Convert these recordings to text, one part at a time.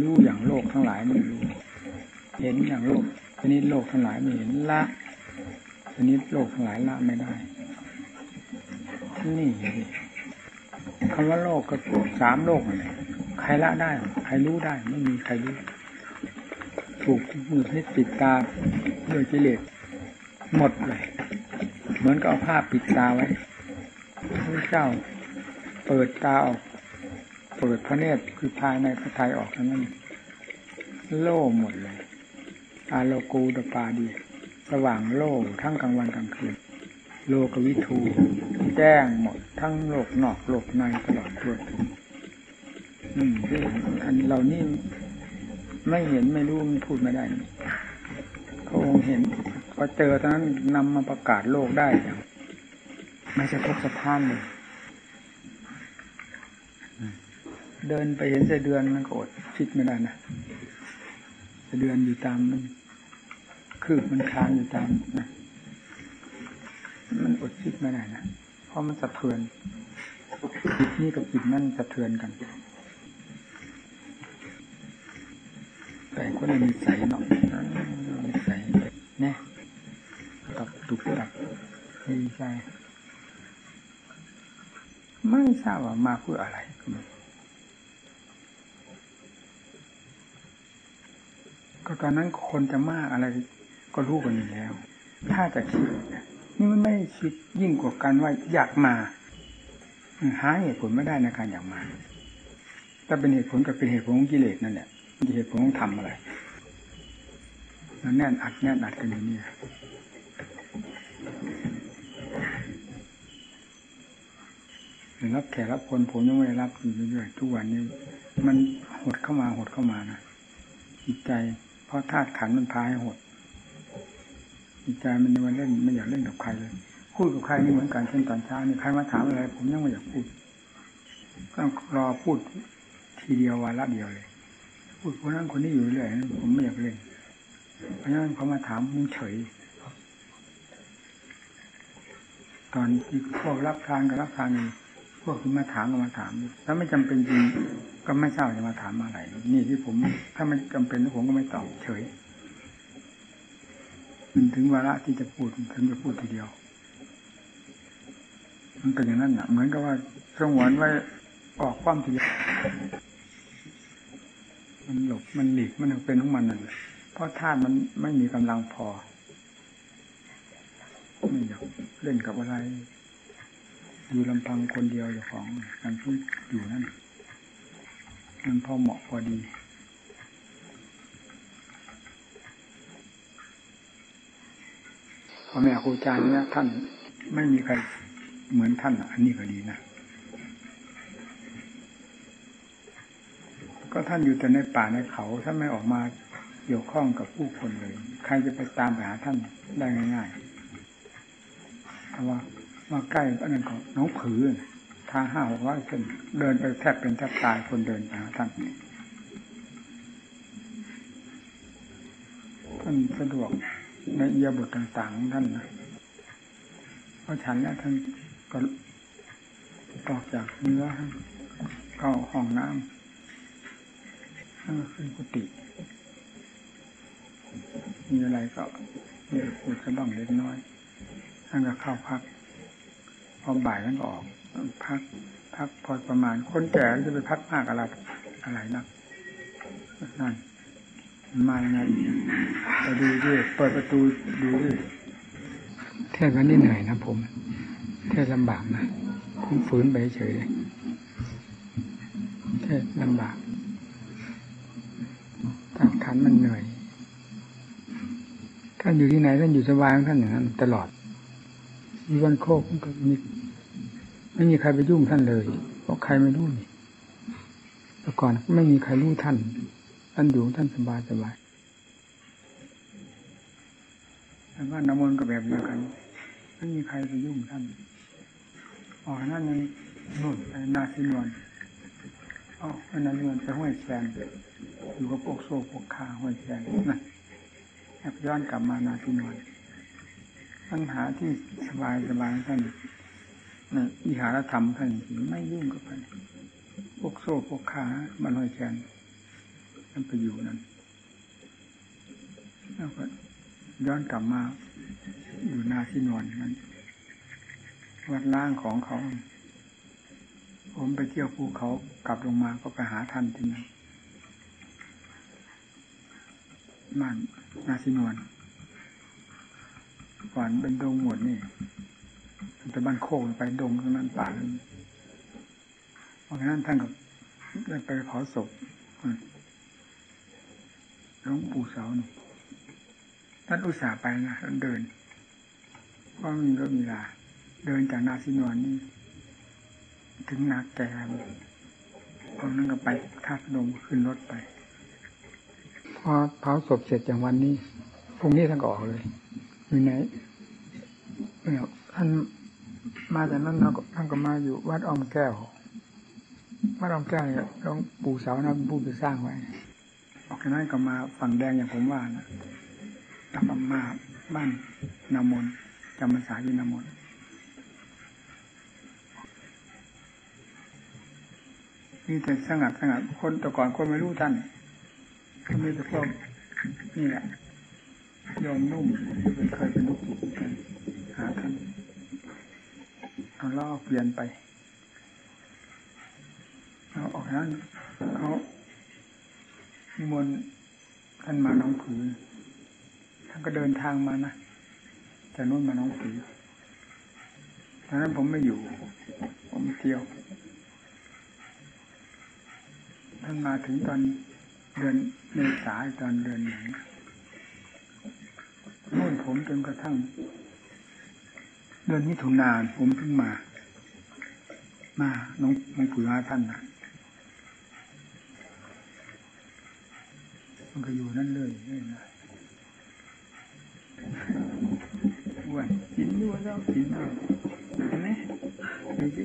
รู้อย่างโลกทั้งหลายไม่รู้ เห็นอย่างโลกชนิดโลกทั้งหลายไม่เห็นละชนิดโลกทั้งหลายละไม่ได้ นี่คำว่าโลกก็สามโลกนั่นแหละใครละได้ ใครรู้ได้ ไม่มีใครรู้ ถูกมือให้ปิดตาด้วยกิเลสหมดเลย เหมือนกับเอาผ้าปิดตาไว้พระเจ้าเปิดตาออก เปิดพระเนตรคือภายในพระทัยออกนั้นโล่หมดเลย อาโลกูดปาดีสว่างโล่ทั้งกลางวันกลางคืน โลกวิทูแจ้งหมดทั้งโลกนอกโลกในตลอดทั่วถึงอืมอันเรานี่ไม่เห็นไม่รู้มันพูดไม่ได้เขาคงเห็นพอเจอตอนนั้นนำมาประกาศโลกได้อย่างไม่ใช่พกสะพานเลย เดินไปเห็นไสเดือนมันก็อดคิดไม่ได้นะไสเดือนอยู่ตามมันคืบมันคลานอยู่ตามนะมันอดคิดไม่ได้นะเพราะมันสะเทือนจิตนี้กับจิตนั่นสะเทือนกัน แต่ก็เลยมีใสเนาะมีใสเนี่ยตับตุกตับมีใจไม่ทราบว่ามาเพื่ออะไรก็ ตอนนั้นคนจะมากอะไรก็รู้กันอยู่แล้ว ถ้าจะคิดนี่มันไม่คิดยิ่งกว่ากันว่าอยากมาหาเหตุผลไม่ได้ในการอยากมาถ้าเป็นเหตุผลกับเป็นเหตุผลของกิเลสนั่นแหละเหตุผลของทำอะไรแล้วแน่นอัดแน่นอัดกันอยู่นี่รับแขกรับคนผมยังไม่ได้รับอยู่เรื่อยๆทุกวันนี้ มันหดเข้ามาหดเข้ามานะจิตใจ เพราะธาตุขันมันพาให้หดจิตใจมันมันเล่นไม่อยากเล่นกับใครเลย พูดกับใครนี่เหมือนกันเช่นตอนเช้านี่ใครมาถามอะไร ผมยังไม่อยากพูดต้องรอพูดทีเดียววาระเดียวเลย พูดคนนั้นคนนี้อยู่เรื่อยผมไม่อยากเล่นเพราะฉะนั้นเขามาถามมึงเฉย ตอนที่พวกรับทานกับรับทานนี่พวกที่มาถามก็มาถามถ้าไม่จำเป็นจริง ก็ไม่ทราบจะมาถามอะไร นี่ที่ผม ถ้าไม่จำเป็นผมก็ไม่ตอบเฉย มันถึงวาระที่จะพูดถึงจะพูดทีเดียว มันเป็นอย่างนั้นอะเหมือนกับว่าสงวนไว้ออกความทีเดียวมันหลบมันหลีกมันเป็นของมันนั่นแหละเพราะธาตุมันไม่มีกำลังพอไม่อยากเล่นกับอะไร อยู่ลำพังคนเดียวอยู่ของการพูดอยู่นั่น มันพอเหมาะพอดี พ่อแม่ครูอาจารย์เนี่ยท่านไม่มีใครเหมือนท่านอันนี้ก็ดีนะ ก็ท่านอยู่แต่ในป่าในเขาท่านไม่ออกมาเกี่ยวข้องกับผู้คนเลย ใครจะไปตามไปหาท่านได้ง่ายๆเพราว่ามาใกล้อันนั้นก็น้องผือ ทางห้าหกร้อยเส้นเดินไปแทบเป็นแทบตายคนเดินไปหาท่านท่านสะดวกในเอียบทต่างๆของท่านนะเพราะฉันแล้วท่านก็ออกจากเนื้อเข้าห้องน้ำท่านก็ขึ้นกุฏิมีอะไรก็มีพูดกระบ้องเล็กน้อยท่านก็เข้าพักพอบ่ายท่านก็ออก พักพักพอประมาณ คนแก่จะไปพักมากอะไร อะไรนักนั่นมาไงไปดูดิเปิดประตูดูดิแค่วันนี้เหนื่อยนะผมแค่ลำบากนะผมฝืนไปเฉยเลยแค่ลำบากท่าขันมันเหนื่อยท่านอยู่ที่ไหนท่านอยู่สบายของท่านอย่างนั้นตลอดมีวันโคกก็มี ไม่มีใครไปยุ่งท่านเลย เพราะใครไม่รู้นี่แต่ก่อนไม่มีใครรู้ท่าน ท่านอยู่ท่านสบายสบายแต่ว่าน้ำมนต์ก็แบบเดียวกัน ไม่มีใครไปยุ่งท่านอ๋อนั่นยังนุ่นไปนาซินวนอ๋อไปนาซินวนไปห้วยแซนอยู่กับพวกโซ่พวกคาห้วยแซนนั่นย้อนกลับมานาซินวนปัญหาที่สบายสบายท่าน ในอิหารธรรมท่านจริงไม่ยุ่งกับใครพวกโซ่พวกขาบันห้อยแขนนั่นไปอยู่นั้นแล้วก็ย้อนกลับมาอยู่นาที่นอนนั้นวัดล่างของเขา ผมไปเที่ยวภูเขากลับลงมาก็ไปหาท่านที่นั่นบ้านนาซินวนก่อนเป็นดงหมดนี่ แต่บ้านโคกไปดงตรงนั้นป่านั้นเพราะฉะนั้นท่านก็ได้ไปเผาศพหลวงปู่เสานี่ท่านอุตส่าห์ไปนะท่านเดินก็มีก็มีลา เดินจากนาซินวนนี่ถึงนาแกมตอนนั้นก็ไปท่าพนมขึ้นรถไป พอเผาศพเสร็จจากวันนี้พรุ่งนี้ท่านก็ออกเลยอยู่ไหนท่าน มาจากนั้นเราก็ท่านก็มาอยู่วัดออมแก้ววัดออมแก้วเนี่ยหลวงปู่เสานะเป็นผู้ไปสร้างไว้ออกจากนั้นก็มาฝั่งแดงอย่างผมว่านะกลับมาบ้านนามนจำพรรษาอยู่นามนนี่แต่สงัดสงัดคนแต่ก่อนคนไม่รู้ท่านก็มีแต่พวกนี่แหละยอมนุ่มเป็นเคยเป็นลูกศิษย์กันหาท่าน เอาล่อเปลี่ยนไปเอาออกนั้นเขามวนท่านมาน้องผือท่านก็เดินทางมานะจากนู้นมาน้องผือตอนนั้นผมไม่อยู่ ผมเที่ยว ท่านมาถึงตอนเดือนเมษาตอนเดือนหนนู่นผมจนกระทั่ง เดือนมิถุนานผมเพิ่งมา มาน้องน้องผือหาท่านนะมันก็อยู่นั่นเลยเลยนะอ้วนกินด้วยแล้วกินด้วยเห็นไหมดูสิ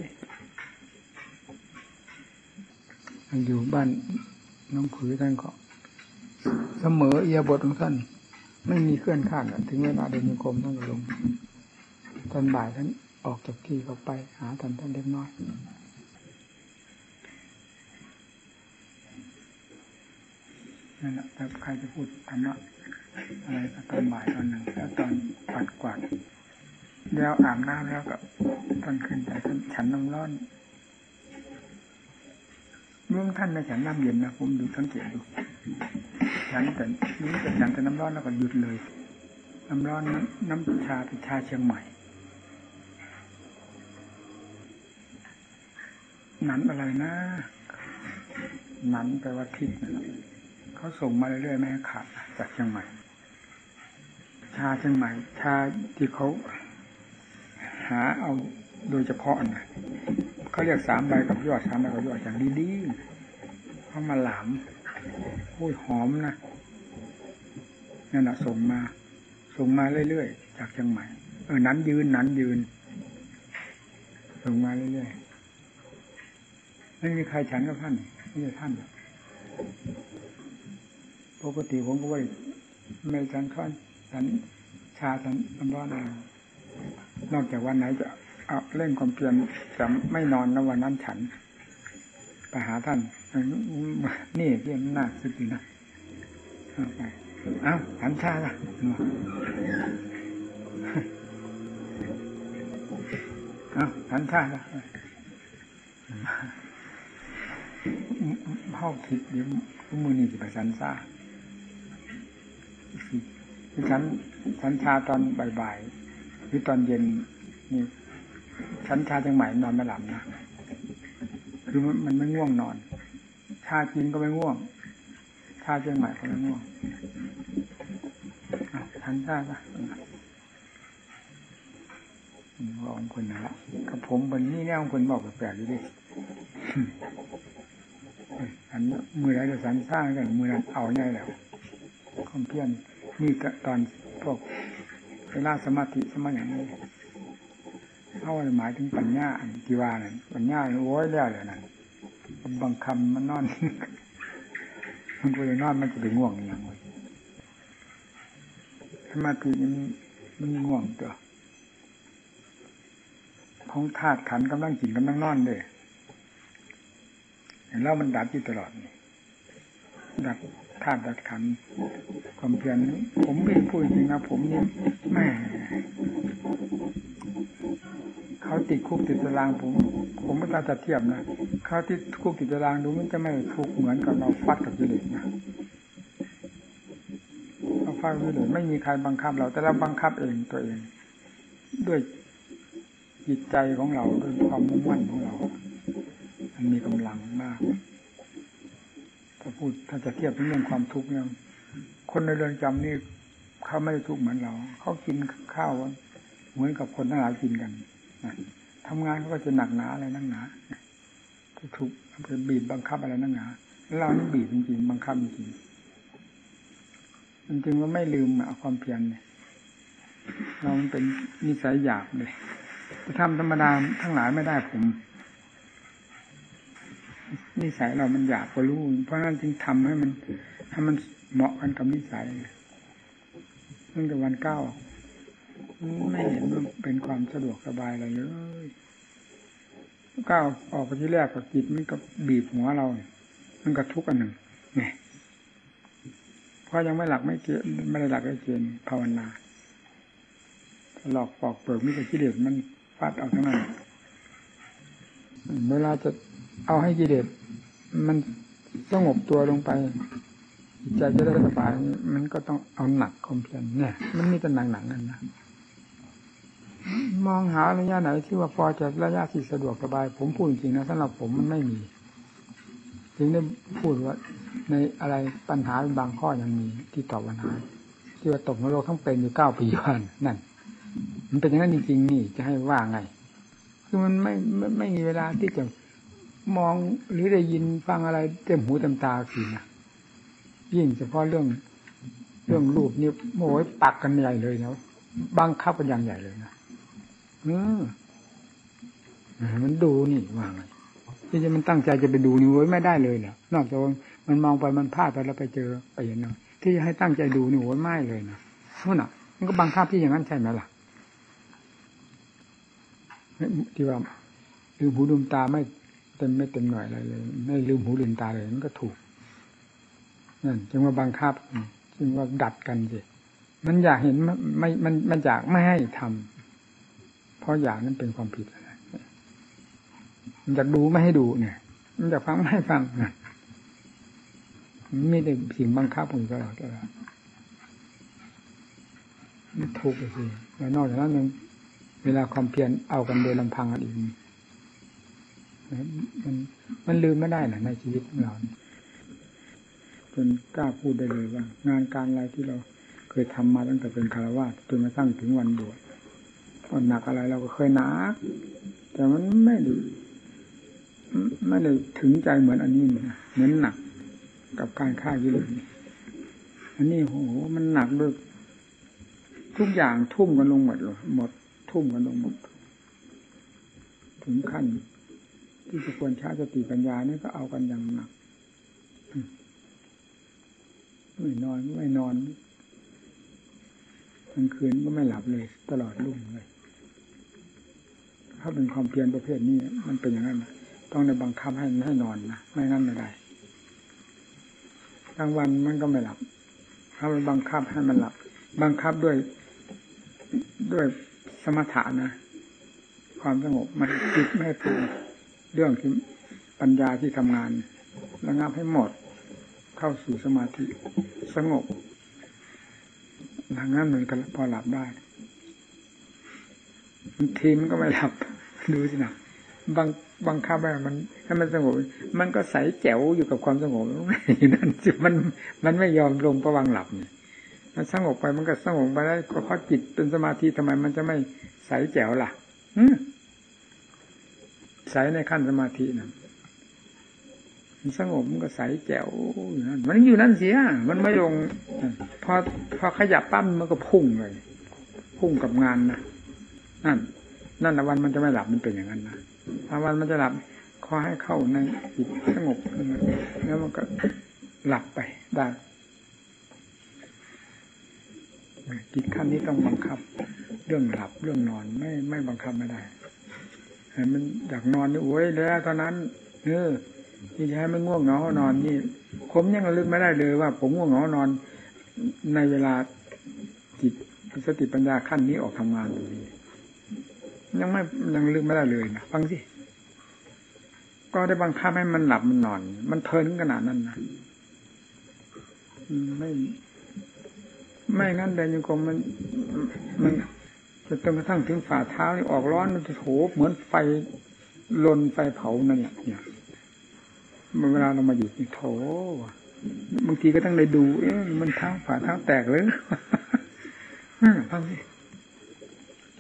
อยู่บ้านน้องผือท่านก็เสมอเอียบทของท่าน ไม่มีเคลื่อนข้างถึงเวลาเดินโยกรมท่านก็ลง ตอนบ่ายท่านออกจากที่เขาไปหาท่านท่านเล็กน้อยนั่นแหละแต่ใครจะพูดธรรมะอะไรตอนบ่ายตอนหนึ่งแล้วตอนปัดกวาดแล้วอาบน้ำแล้วก็ตอนขึ้นไปท่านฉันน้ำร้อนเมื่อท่านในฉันน้ำเย็นนะผมดูสังเกตดูฉันแต่นี้จะฉันแต่น้ำร้อนแล้วก็หยุดเลย น้ำร้อนน้ำน้ำชาเป็นชาเชียงใหม่ หนันอะไรนะหนันแปลว่าทิศนะเขาส่งมาเรื่อยๆไม่ขาดจากเชียงใหม่ ชาเชียงใหม่ ชาที่เขาหาเอาโดยเฉพาะนะเขาเรียกสามใบกับยอดสามใบกับยอดอย่างดีๆเขามาหลามโอ้ยหอมนะนั่นแหะส่งมา ส่งมาเรื่อยๆจากเชียงใหม่ เออนั้นยืนนั้นยืนส่งมาเรื่อยๆ ไม่มีใครฉันกับท่านไม่ใช่ท่านปกติผมก็ว่าไม่ฉันข้อนฉันชาฉันน้ำร้อนอะไรนอกจากวันไหนจะเอาเล่นความเพียรจะไม่นอนนะวันนั้นฉันไปหาท่านนี่ที่มันน่าสุดจริงนะเอาไปเอ้าฉันชาละเอ้าฉันชาละ เข้าคิดเดี๋ยวมือนี่จะไปสันซาฉันฉันชาตอนบ่ายๆหรือตอนเย็นนี่ฉันชาจังใหม่นอนไม่หลับนะคือมันไม่ง่วงนอน ชาจริงก็ไม่ง่วง ชาเชียงใหม่ก็ไม่ง่วงฉันชาละบอกคนนั่นละกับผมบนนี้เนี่ยของคนบอกแปลกๆอยู่ดิ อันมือไรจะสันสร้างกันมือนั้นเอาใหญ่แล้วคอมเพียนนี่ตอนพวกเวลาสมาธิสมาอย่างนี้เอาหมายถึงปัญญาอันกีวานั่นปัญญาโอ้ยแล้วเลยนั่นบางคำมันนอนมันไปนอนมันจะไปง่วงอย่างไรสมาธิมันมันง่วงตัวของธาตุขันกำลังกินกำลังนอนเลย แล้วมันดับอยู่ตลอดดับธาตุขันความเพียรผมไม่พูดจริงนะผมนี่แม่เขาติดคุกติดตารางผม ผมไม่ต้องจะเทียบนะเขาติดคุกติดตารางดูมันจะไม่ทุกเหมือนกับเราฟัดกับกิเลสนะเราฟัดกิเลสไม่มีใครบังคับเรา แต่เราบังคับเองตัวเอง ด้วยจิตใจของเราด้วยความมุ่งมั่นของเรา มีกำลังมากถ้าพูดถ้าจะเทียบเรื่องความทุกข์เนี่ยคนในเรือนจำนี่เขาไม่ได้ทุกข์เหมือนเรา เขากินข้าวเหมือนกับคนทั้งหลายกินกันทำงานเขาก็จะหนักหนาอะไรนั่งหนาถูกไปบีบบังคับอะไรนั่งหนาเรานี่บีบจริงๆบังคับจริงจริงว่าไม่ลืมเอาความเพียรเนี่ยเรามันเป็นนิสัยหยาบเลยจะทำธรรมดาทั้งหลายไม่ได้ผม นิสัยเรามันหยาบก็รู้เพราะนั้นจึงทำให้มันให้มันเหมาะกันกับนิสัยตั้งแต่วันเก้าไม่เห็นว่าเป็นความสะดวกสบายอะไรเลยก้าวออกไปที่แรกกับจิตมันก็บีบหัวเรา มันก็ทุกข์อันหนึ่งเนี่ยเพราะยังไม่หลักไม่เกณฑ์ไม่ได้หลักไม่เกณฑ์ภาวนาหลอกปอกเปิดมิจฉากิเลสมันฟาดเอาทั้งนั้นเวลาจะ เอาให้กิเลสมันสงบตัวลงไปใจจะได้สบายมันก็ต้องเอาหนักความเพียรเนี่ย มันมีแต่หนักหนักนั่นนะมองหาระยะไหนที่ว่าพอจะระยะที่สะดวกสบาย ผมพูดจริงนะสำหรับผมมันไม่มีจึงได้พูดว่า ในอะไรปัญหาบางข้อยังมีที่ตอบปัญหาที่ว่าตกนรกทั้งเป็นอยู่เก้าปีวันนั่น มันเป็นอย่างนั้นจริงๆนี่จะให้ว่าไง คือมันไม่ไม่ไม่มีเวลาที่จะ มองหรือได้ยินฟังอะไรเต็มหูเต็มตาสินะยิ่งเฉพาะเรื่องเรื่องรูปนี่โอ้ยปักกันใหญ่เลยนะบังคับกันอย่างใหญ่เลยนะเออมันดูนี่ว่าไงที่จะมันตั้งใจจะไปดูนี่โว้ยไม่ได้เลยเนะนอกจากมันมองไปมันพลาดไปแล้วไปเจอไปเห็นเนาะที่จะให้ตั้งใจดูนี่โว้ยไม่เลยนะนู่นอะ มันก็บังคับที่อย่างนั้นใช่ไหมล่ะที่ว่าลืมหูลืมตาไม่ เต็มไม่เต็มหน่อยอะไรเลย ไม่ลืมหูลืมตาเลยมันก็ถูกนั่นจึงว่าบังคับจึงว่าดัดกันสิมันอยากเห็นไม่มันมันอยากไม่ให้ทำเพราะอยากนั้นเป็นความผิดมันอยากดูไม่ให้ดูเนี่ย มันอยากฟังไม่ให้ฟังนะมีแต่สิ่งบังคับผมตลอดตลอดนี่ทุกข์สิแล้วนอกจากนั้นยังเวลาความเพียรเอากันโดยลำพังกันอีก มันมันลืมไม่ได้หรอในชีวิตของเราจนกล้าพูดได้เลยว่า งานการอะไรที่เราเคยทำมาตั้งแต่เป็นคารวะจนมาตั้งถึงวันบวชวันหนักอะไรเราก็เคยหนักแต่มันไม่ได้ไม่ได้ถึงใจเหมือนอันนี้นะเหมือนหนักกับการฆ่ากิเลสอันนี้โหมันหนักด้วยทุกอย่างทุ่มกันลงหมดเลยหมดทุ่มกันลงหมด ถึงขั้น ที่จะควรใช้สติปัญญานี่ก็เอากันอย่างหนักไม่นอนไม่นอนกลางคืนก็ไม่หลับเลย ตลอดรุ่งเลย ถ้าเป็นความเพียรประเภทนี้มันเป็นอย่างนั้นต้องในบังคับให้ให้นอนนะไม่งั้นไม่ได้กลางวันมันก็ไม่หลับ ถ้ามันบังคับให้มันหลับ บังคับด้วยด้วยสมถะนะ ความสงบมันจิตไม่ปรุง เรื่องที่ปัญญาที่ทำงานระงับให้หมดเข้าสู่สมาธิสงบหลังนั้นมันก็พอหลับได้ทีมันก็ไม่หลับ ดูสินะบางบางคับมันถ้ามันสงบ มันก็ใสแจ๋วอยู่กับความสงบนั่นจิมันมันไม่ยอมลงประวังหลับนี่มันสงบไปมันก็สงบไปได้ก็เพราะจิตเป็นสมาธิทำไมมันจะไม่ใสแจ๋วล่ะ ใสในขั้นสมาธินะมันสงบมันก็ใสแจ๋วนั่นมันอยู่นั่นเสีย มันไม่ลงพอพอขยับปั้มมันก็พุ่งเลย พุ่งกับงานนะนั่น นั่นละวันมันจะไม่หลับมันเป็นอย่างนั้นนะถ้าวันมันจะหลับขอให้เข้าในจิตสงบแล้วมันก็หลับไปได้จิตขั้นนี้ต้องบังคับ เรื่องหลับเรื่องนอนไม่ไม่บังคับไม่ได้ มันอยากนอนนี่โอ้ยแล้วตอนนั้นเออที่จะให้มันง่วงเหงานอนนี่ ผมยังระลึกไม่ได้เลยว่า ผมง่วงเหงานอน ในเวลาจิตสติปัญญาขั้นนี้ออกทำงานอยู่นี่ยังไม่ยังลึกไม่ได้เลยนะฟังสิก็ได้บังคับให้มันหลับมันนอน มันเพลินขนาดนั้นนะไม่ ไม่งั้นเดินยังคงมันมัน จะจนกระทั่งถึงฝ่าเท้านี่ออกร้อนมันจะโหเหมือนไฟลนไฟเผานั่นเนี่ยเนี่ยเวลาเรามาอยู่ที่โถบางทีก็ต้องได้ดู เอ๊ะมันเท้าฝ่าเท้าแตกเลยฟังสิ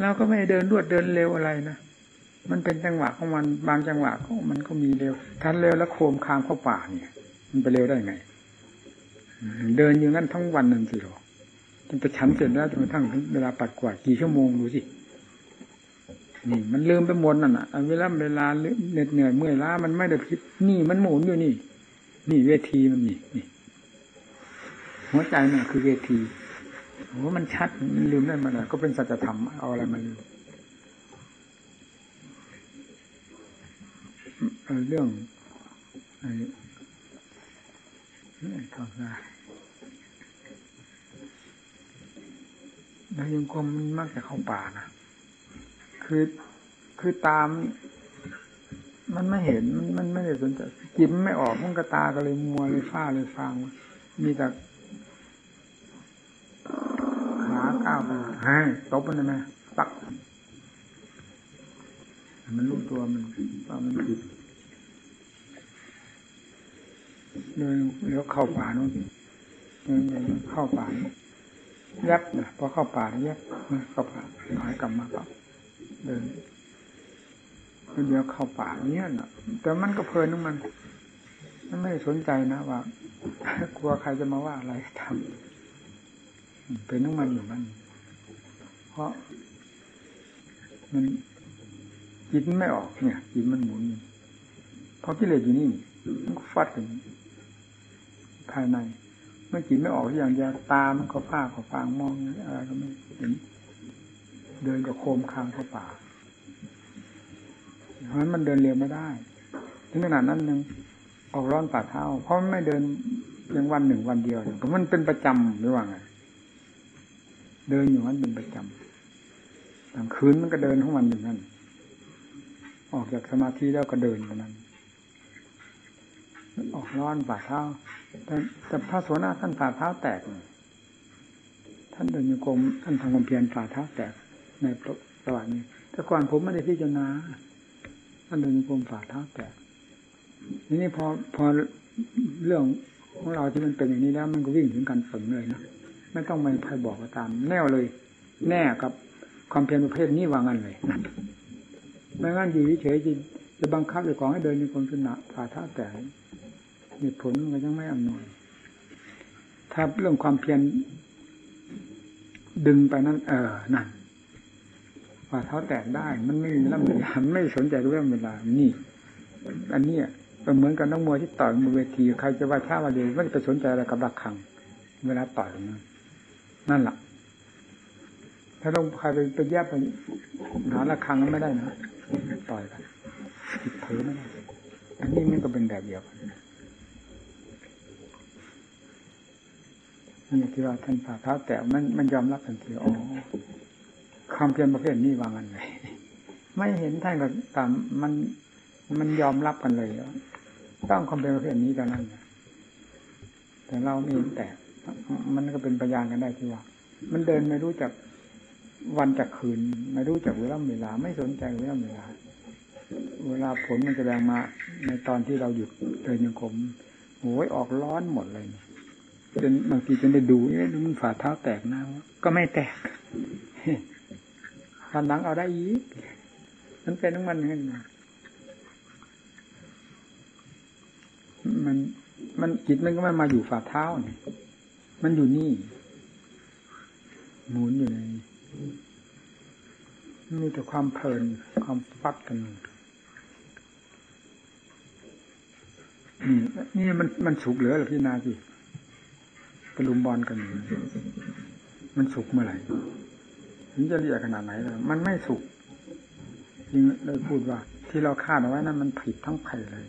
เราก็ไม่เดินรวดเดินเร็วอะไรนะมันเป็นจังหวะของมันบางจังหวะก็มันก็มีเร็วทันเร็วแล้วโคมคามเข้าป่าเนี่ย มันไปเร็วได้ไง เดินอยู่งั้นทั้งวันนั่นสิหรอ จนจะฉันเสร็จแล้วจนกระทั่งเวลาปัดกวาดกี่ชั่วโมงดูสินี่ มันลืมไปหมดนั่นอะเวลาเวลาเหน็ดเหนื่อยเมื่อยล้ามันไม่ได้คิด นี่มันหมุนอยู่นี่ นี่เวทีมันนี่นี่หัวใจมันคือเวทีโอ้มันชัดมันลืมได้มาเลยก็เป็นสัจธรรมเอาอะไรมาลืมเรื่องไอ้ทองนาแล้วยังคมมันมักจะเข้าป่านะคือคือตาม มันไม่เห็นมันมันไม่ได้สนใจจิตไม่ออกมันกระตาก็เลยมัวเลยฟ้าเลยฟังมีแต่ขาก้าวไปให้ตบมันได้ไหมปัก มันรู้ตัวมันว่ามันผิดเลยเลี้ยวเข้าป่านู้นเข้าป่า ยับนะพอเข้าป่ายับเข้าป่าถอยกลับมาครับเดินเดี๋ยวเข้าป่าเนี้ยนะแต่มันก็เพลินของมันมันไม่สนใจนะว่ากลัวใครจะมาว่าอะไรทำเป็นน้องมันอยู่มัน เพราะ มันจิตมันไม่ออกเนี่ยจิตมันหมุนเพราะกิเลสอยู่นี่มันก็ฟัดถึงภายใน มื่อจิตไม่ออกอย่างเดียวตามันก็ฟ้าก็ฟางมองอะไรก็ไม่เห็น เดินกับโคมคางเข้าป่าเพราะฉะนั้นมันเดินเร็วไม่ได้ถึงขนาดนั้นยังออกร้อนป่าเท้า เพราะมันไม่เดินเพียงวันหนึ่งวันเดียวเพราะมันเป็นประจำหรือว่าไงเดินอยู่นั้นเป็นประจำกลางคืนมันก็เดินของมันอยู่นั้นออกจากสมาธิแล้วก็เดินอยู่นั้นออกร้อนป่าเท้า แต่พระโสนาท่านฝ่าเท้าแตก ท่านเดินโยกมท่านทำความเพียรฝ่าเท้าแตกในประวัตินี้ แต่ก่อนผมไม่ได้พิจารณาท่านเดินโยกมฝ่าเท้าแตกทีนี้พอพอเรื่องของเราที่มันเป็นอย่างนี้แล้ว มันก็วิ่งถึงการฝึกเลยนะไม่ต้องมาใครบอกก็ตาม แน่เลย แน่กับความเพียรประเภทนี้วางันเลยไม่งั้นอยู่เฉยๆจะบังคับไอ้ของให้เดินในคนสนะฝ่าเท้าแตก เหตุผลมันยังไม่อำนวย ถ้าเรื่องความเพียรดึงไปนั้น เออนั่นฝ่าเท้าแตกได้ มันไม่มีลำเวลาไม่สนใจเรื่องเวลา นี่ อันนี้เหมือนกับนักมวยที่ต่อยมือเวทีใครจะว่าช้าว่าเร็วไม่ไปสนใจอะไรกับระฆัง เวลาต่อยนั้นนั่นแหละถ้าลงใครไปไปแยบไปหาระฆังนั้นไม่ได้นะต่อยกันผิดเผลอไม่ได้อันนี้มันก็เป็นแบบเดียวกัน นี่ที่ว่าท่านฝ่าเท้าแต่มันมันยอมรับทันทีอ๋อความเพียรประเภทนี้วางกันเลยไม่เห็นท่านก็ตามมันมันยอมรับกันเลยต้องความเพียรประเภทนี้กันนั้นแต่เราไม่เห็นแต่มันก็เป็นพยานกันได้ที่ว่า มันเดินไม่รู้จักวันจากคืน ไม่รู้จักเวลาเวลา ไม่สนใจเวลาเวลา เวลาผลมันจะแรงมาในตอนที่เราหยุดเดินยังคมโอ้ยออกร้อนหมดเลย จนบางทีจนได้ดูเอ๊ะมันฝ่าเท้าแตกนะก็ไม่แตกฟันหลังเอาได้อีกมันเป็นทั้งมันอย่างนั้นมัน มันจิตมันก็ไม่มาอยู่ฝ่าเท้าเนี่ยมันอยู่นี่ หมุนอยู่ในมีแต่ความเพลินความฟัดกันนี่นี่มันมันสุกเหลือหรือพี่นาสิ ตะลุมบอลกันมันสุกเมื่อไหร่ถึงจะเรียกขนาดไหนมันไม่สุกจริงเลยพูดว่า ที่เราคาดเอาไว้นั้นมันผิดทั้งไผ่เลย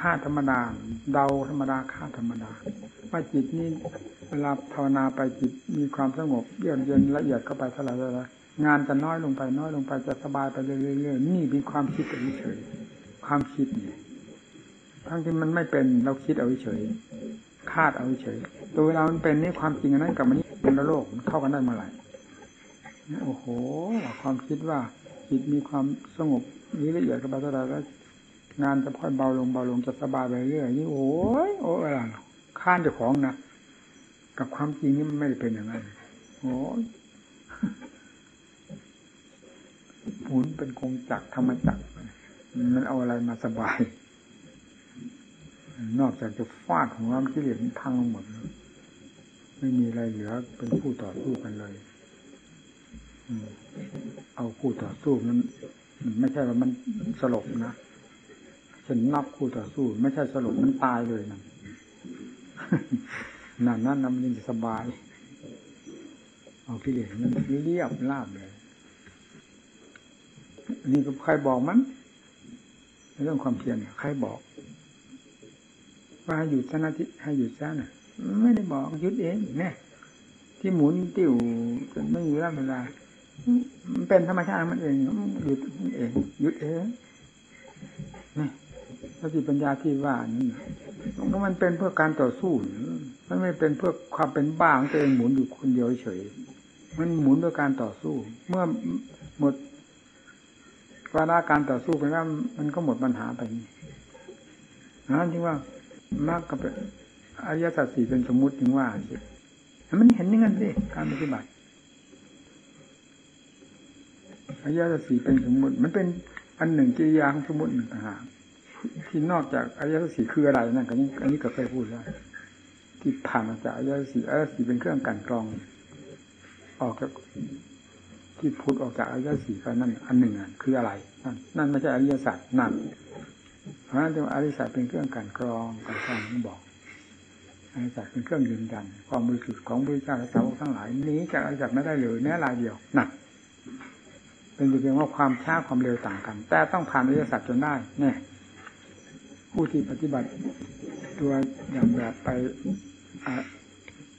ค่าธรรมดา เดาธรรมดาค่าธรรมดา ว่าจิตนี้เวลาภาวนาไปจิตมีความสงบเยือกเย็นละเอียดเข้าไปเท่าไหร่เท่าไหร่งานจะน้อยลงไปน้อยลงไปจะสบายไปเรื่อยๆนี่เป็นความคิดเฉยๆความคิดนี่ทั้งที่มันไม่เป็นเราคิดเอาเฉยคาดเอาเฉย ตัวเวลามันเป็นนี่ความจริงอันนั้นกับมันนี่เป็นโลกมันเข้ากันได้เมื่อไหร่โอ้โห ความคิดว่าจิตมีความสงบนี้ละเอียดกับาเท่าแล้วงานจะค่อยเบาลงเบาลงจะสบายไปเรื่อยนี่โอ้ยโอ้ยอะไรข้านเจ้าของนะกับความจริงนี่มันไม่ได้เป็นอย่างนั้นโอ้ยหมุนเป็นกงจักรธรรมจักรมันเอาอะไรมาสบาย นอกจากจะฟาดของเราที่เหลือมันพังหมด ไม่มีอะไรเหลือเป็นผู้ต่อสู้กันเลยเอาคู่ต่อสู้นั้นไม่ใช่ว่ามันสลบนะฉันนับคู่ต่อสู้ ไม่ใช่สลบมันตายเลยนะนั่นนั่นมันยังจะสบาย เอากิเลสมันเรียบลาบเลยนี่ก็ใครบอกมันเรื่องความเพียรใครบอก ว่าให้หยุดซะนะที่ให้หยุดซะน่ะ ไม่ได้บอกหยุดเองเนี่ยที่หมุนติ้วจนไม่มีเวลาเวลา มันเป็นธรรมชาติมันเองหยุดเองหยุดเองนี่สติปัญญาที่ว่านั่นเพราะมันเป็นเพื่อการต่อสู้มันไม่เป็นเพื่อความเป็นบ้าของตัวเองหมุนอยู่คนเดียวเฉยมันหมุนด้วยการต่อสู้ เมื่อหมดวาระการต่อสู้ไปแล้วมันก็หมดปัญหาไปนั่นที่ว่ามากกับ อริยสัจสี่เป็นสมมุติถึงว่าสิมันเห็นอย่างนั้นสิการปฏิบัติอริยสัจสี่เป็นสมมุติ มันเป็นอันหนึ่งกิริยาของสมมุติหนึ่งต่างหากที่นอกจากอริยสัจสี่คืออะไรนั่นอันนี้อันนี้ก็เคยพูดแล้วที่ผ่านมาจากอริยสัจสี่อริยสัจสี่เป็นเครื่องกันกรอง ออกจากที่พูดออกจากอริยสัจสี่ไปนั่นอันหนึ่งอะคืออะไร นั่นนั่นไม่ใช่อริยสัจนั่นเพราะนั้นอริยสัจเป็นเครื่องกันกรองกันกรองบอก ริยสัจเป็นเครื่องยืนยัน ความบริสุทธิ์ของบริจาคสาวกทั้งหลายนี้จากอริยสัจไม่ได้เลยแม้รายเดียวนั่นเป็นเพียงว่าความช้าความเร็วต่างกัน แต่ต้องผ่านอริยสัจจนได้เนี่ยผู้ที่ปฏิบัติตัวอย่างแบบไป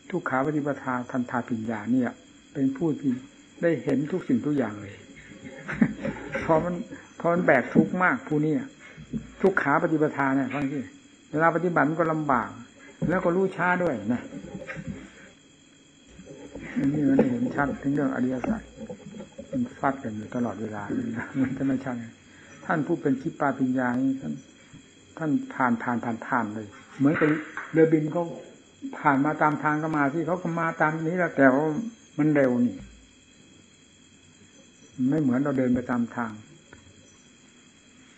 ทุกขาปฏิปทาทันทาปิญญาเนี่ย เป็นผู้ที่ได้เห็นทุกสิ่งทุกอย่างเลยพอมันพอมันแบกทุกข์มากผู้นี้ทุกขาปฏิปทาเนี่ยฟังที่เวลาปฏิบัติมันก็ลำบาก แล้วก็รู้ช้าด้วยนะนี่มันเห็นชัดถึงเรื่องอริยสัจมันฟัดกันอยู่ตลอดเวลามันจะไม่ใช่ท่านผู้เป็นคิดปาปิญญาท่านท่านผ่านผ่านผ่านผ่านเลย เหมือนกับเรือบินเขาผ่านมาตามทางก็มาที่เขาก็มาตามนี้แล้วแต่ว่ามันเร็วนี่ ไม่เหมือนเราเดินไปตามทาง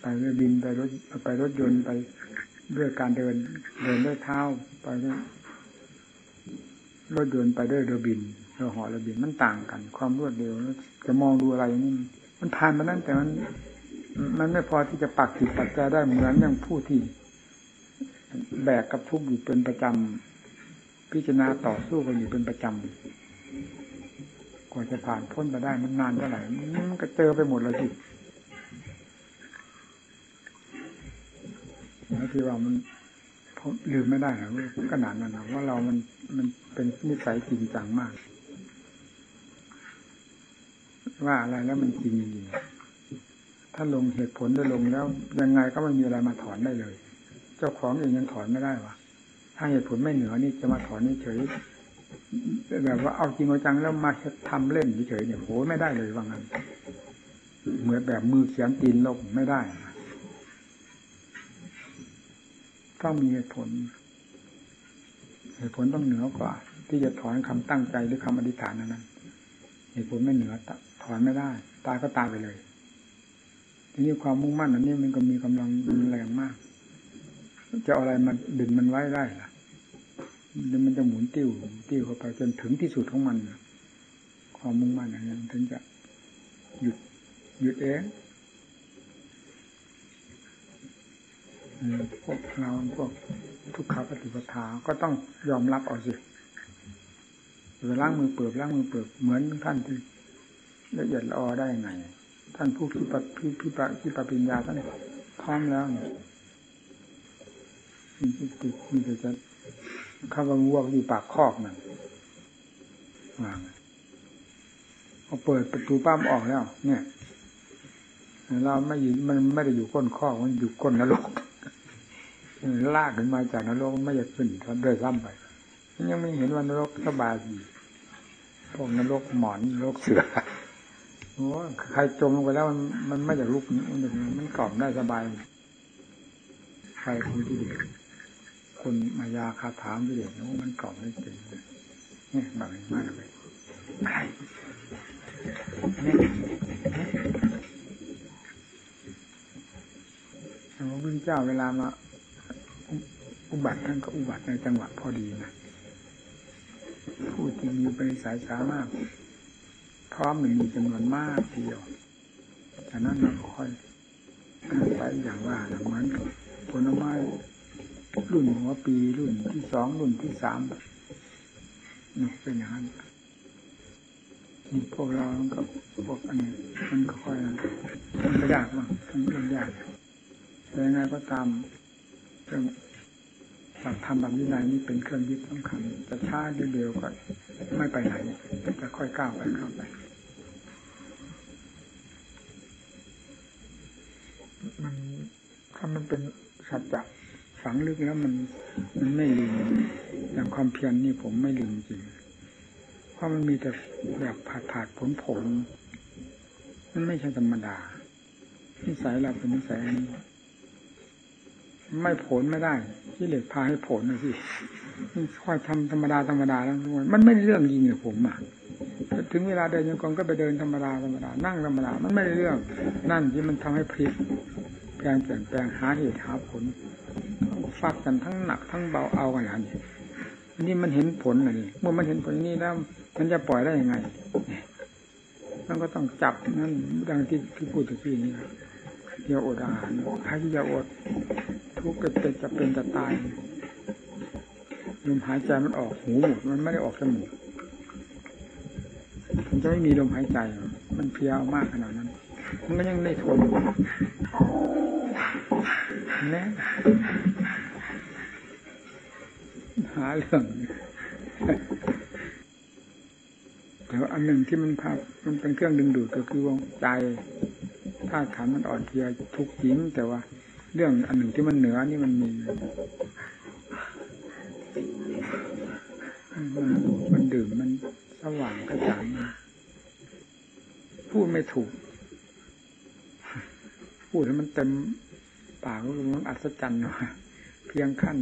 ไปเรือบินไปรถไปรถยนต์ไปด้วยการเดิน เดินด้วยเท้า ไปด้รถยนต์ไปด้วยเรือบินเรือหอเรือบินมันต่างกัน ความรวดเร็วจะมองดูอะไรนี่มันผ่านมานั่นแต่มัน มันไม่พอที่จะปักจิตปักใจได้เหมือนอย่างผู้ที่ แบกกับทุกข์อยู่เป็นประจำพิจารณาต่อสู้กันอยู่เป็นประจำกว่าจะผ่านพ้นไปได้มันนานเท่าไหร่มันก็เจอไปหมดเลยสิแล้วที่ว่ามัน ผมลืมไม่ได้นะขนาดนั้นนะว่าเรามันมันเป็นนิสัยจริงจังมาก ว่าอะไรแล้วมันจริงจริงถ้าลงเหตุผลได้ลงแล้วยังไงก็ไม่มีอะไรมาถอนได้เลย เจ้าของเองยังถอนไม่ได้วะถ้าเหตุผลไม่เหนือนี่จะมาถอนนี่เฉยแบบว่าเอาจริงเอาจังแล้วมาทำเล่นเฉยเนี่ยโหไม่ได้เลยว่างั้นเหมือนแบบมือเขียนตีนลบไม่ได้ ต้องมีเหตุผล เหตุผลต้องเหนือกว่า ที่จะถอนคำตั้งใจหรือคำอธิษฐานนั้นเหตุผลไม่เหนือถอนไม่ได้ ตายก็ตายไปเลยทีนี้ความมุ่งมั่นอันนี้มันก็มีกำลังมีแรงมาก จะอะไรมาดึงมันไว้ได้ล่ะมันจะหมุนติ้วติ้วเข้าไปจนถึงที่สุดของมันความมุ่งมั่นอย่างนั้ถึงจะหยุดหยุดเอง พวกเราพวกทุกขาปฏิปทาก็ต้องยอมรับเอาสิเวลาล้างมือเปิดล้างมือเปิดเหมือนท่านที่ละเอียดละออได้ไง ท่านผู้พิปัพิพิปพิปปิญญาท่านพร้อมแล้วมีที่ติดมีแต่จะเข้าวังวัวอยู่ปากคอกนั่นวางพอเปิดประตูปั้มออกแล้ว เนี่ยเราไม่อยู่มันไม่ได้อยู่ก้นคอกมันอยู่ก้นนรก ลากขึ้นมาจากนรกไม่อยากขึ้นทำด้วยซ้ำไป ยังไม่เห็นว่านรกสบายดีพวกนรกหมอนนรกเสือโอ้ใครจมลงไปแล้วมันมันไม่อยากลุกมันมันกล่อมได้สบายใครคนที่เด็กคนมายาคาถามที่เด็กมันกล่อมได้จริงเนี่ยแบบนี้มากเลยอะไรเนี่ยพระพุทธเจ้าเวลามา อุบัติท่านก็อุบัติในจังหวะพอดีนะผู้ที่มีบริสัยสามารถพร้อมมันมีจำนวนมากทีเดียวจากนั้นเราค่อยไปอย่างว่าเหมือนผลไม้รุ่นหัวปีรุ่นที่สองรุ่นที่สามนี่เป็นอย่างนั้นนี่พวกเรากับพวกอันนี้มันก็ค่อยมันก็ยากบ้างทั้งเรื่องยากแต่ยังไงก็ตามเรื่อง หลักธรรมแบบวินัยนี่เป็นเครื่องยึดสำคัญจะช้าเร็วก็ไม่ไปไหนจะค่อยก้าวไปก้าวไป มันถ้ามันเป็นสัจจะฝังลึกแล้วมันมันไม่ลืมอย่างความเพียรนี่ผมไม่ลืมจริง เพราะมันมีแต่แบบผาดผาดผลผลมันไม่ใช่ธรรมดานิสัยเราเป็นนิสัยนี้ ไม่ผลไม่ได้ที่เหลือพาให้ผลนะสิค่อยทำธรรมดาธรรมดาแล้วมันไม่ได้เรื่องจริงเลยผมอะถึงเวลาเดินยังกองก็ไปเดินธรรมดาธรรมดานั่งธรรมดามันไม่ได้เรื่อง นั่นที่มันทำให้พลิกแปลงเปลี่ยนแปลงหาเหตุหาผลฟัดกันทั้งหนักทั้งเบาเอากันแล้วนี่นี่มันเห็นผลนะนี่เมื่อมันเห็นผลนี้แล้วมันจะปล่อยได้ยังไงมันก็ต้องจับนั่นดังที่ที่พูดถึงที่นี้เดียวอดอาหารใครที่จะอด ทุกข์เป็นจะเป็นจะตายลมหายใจมันออกหูหมดมันไม่ได้ออกจมูกมันจะไม่มีลมหายใจ มันเพียวมากขนาดนั้น มันก็ยังได้ทนน่หาเรื่องแต่ว่าอันหนึ่งที่มันพามันเป็นเครื่องดึงดูดก็คือวงใจถ้าขันมันอ่อนเพลียทุกข์จริงแต่ว่า เรื่องอันหนึ่งที่มันเหนือนี่มันมีมันมันดื่มมันสว่างกระจ่างพูดไม่ถูก พูดให้มันเต็มปากก็มันอัศจรรย์ว่ะเพียงขั้น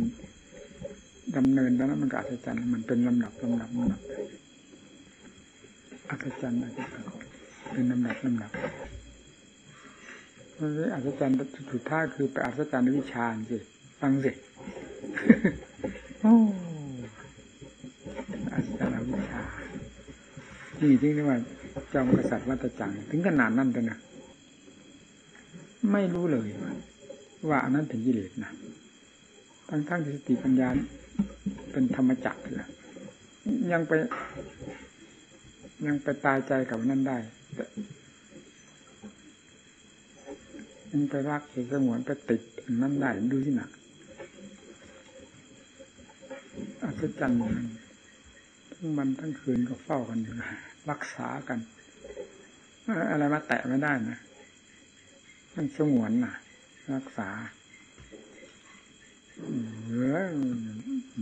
ดำเนินแล้วนั้นมันก็อัศจรรย์มันเป็นลำดับลำดับลำดับอัศจรรย์อัศจรรย์เป็นลำดับลำดับ อัศจรรย์สุดท้ายคือไปอัศจรรย์วิชาสิฟังสิอัศจรรย์วิชา นี่จริงที่ว่าจอมกษัตริย์วัตจังถึงขนาดนั้นเลยนะไม่รู้เลย ว่าอันนั้นถึงกิเลสนะทั้งทั้งสติปัญญาเป็นธรรมจักรเลยยังไป ยังไปตายใจกับนั่นได้ ยังไปรักเสสงวนไปติดนั่นได้ดูที่หนักอัศจรรย์ทั้งวันทั้งคืนก็เฝ้ากันอยู่รักษากัน อะไรมาแตะไม่ได้นะมันสงวนนะรักษาเออ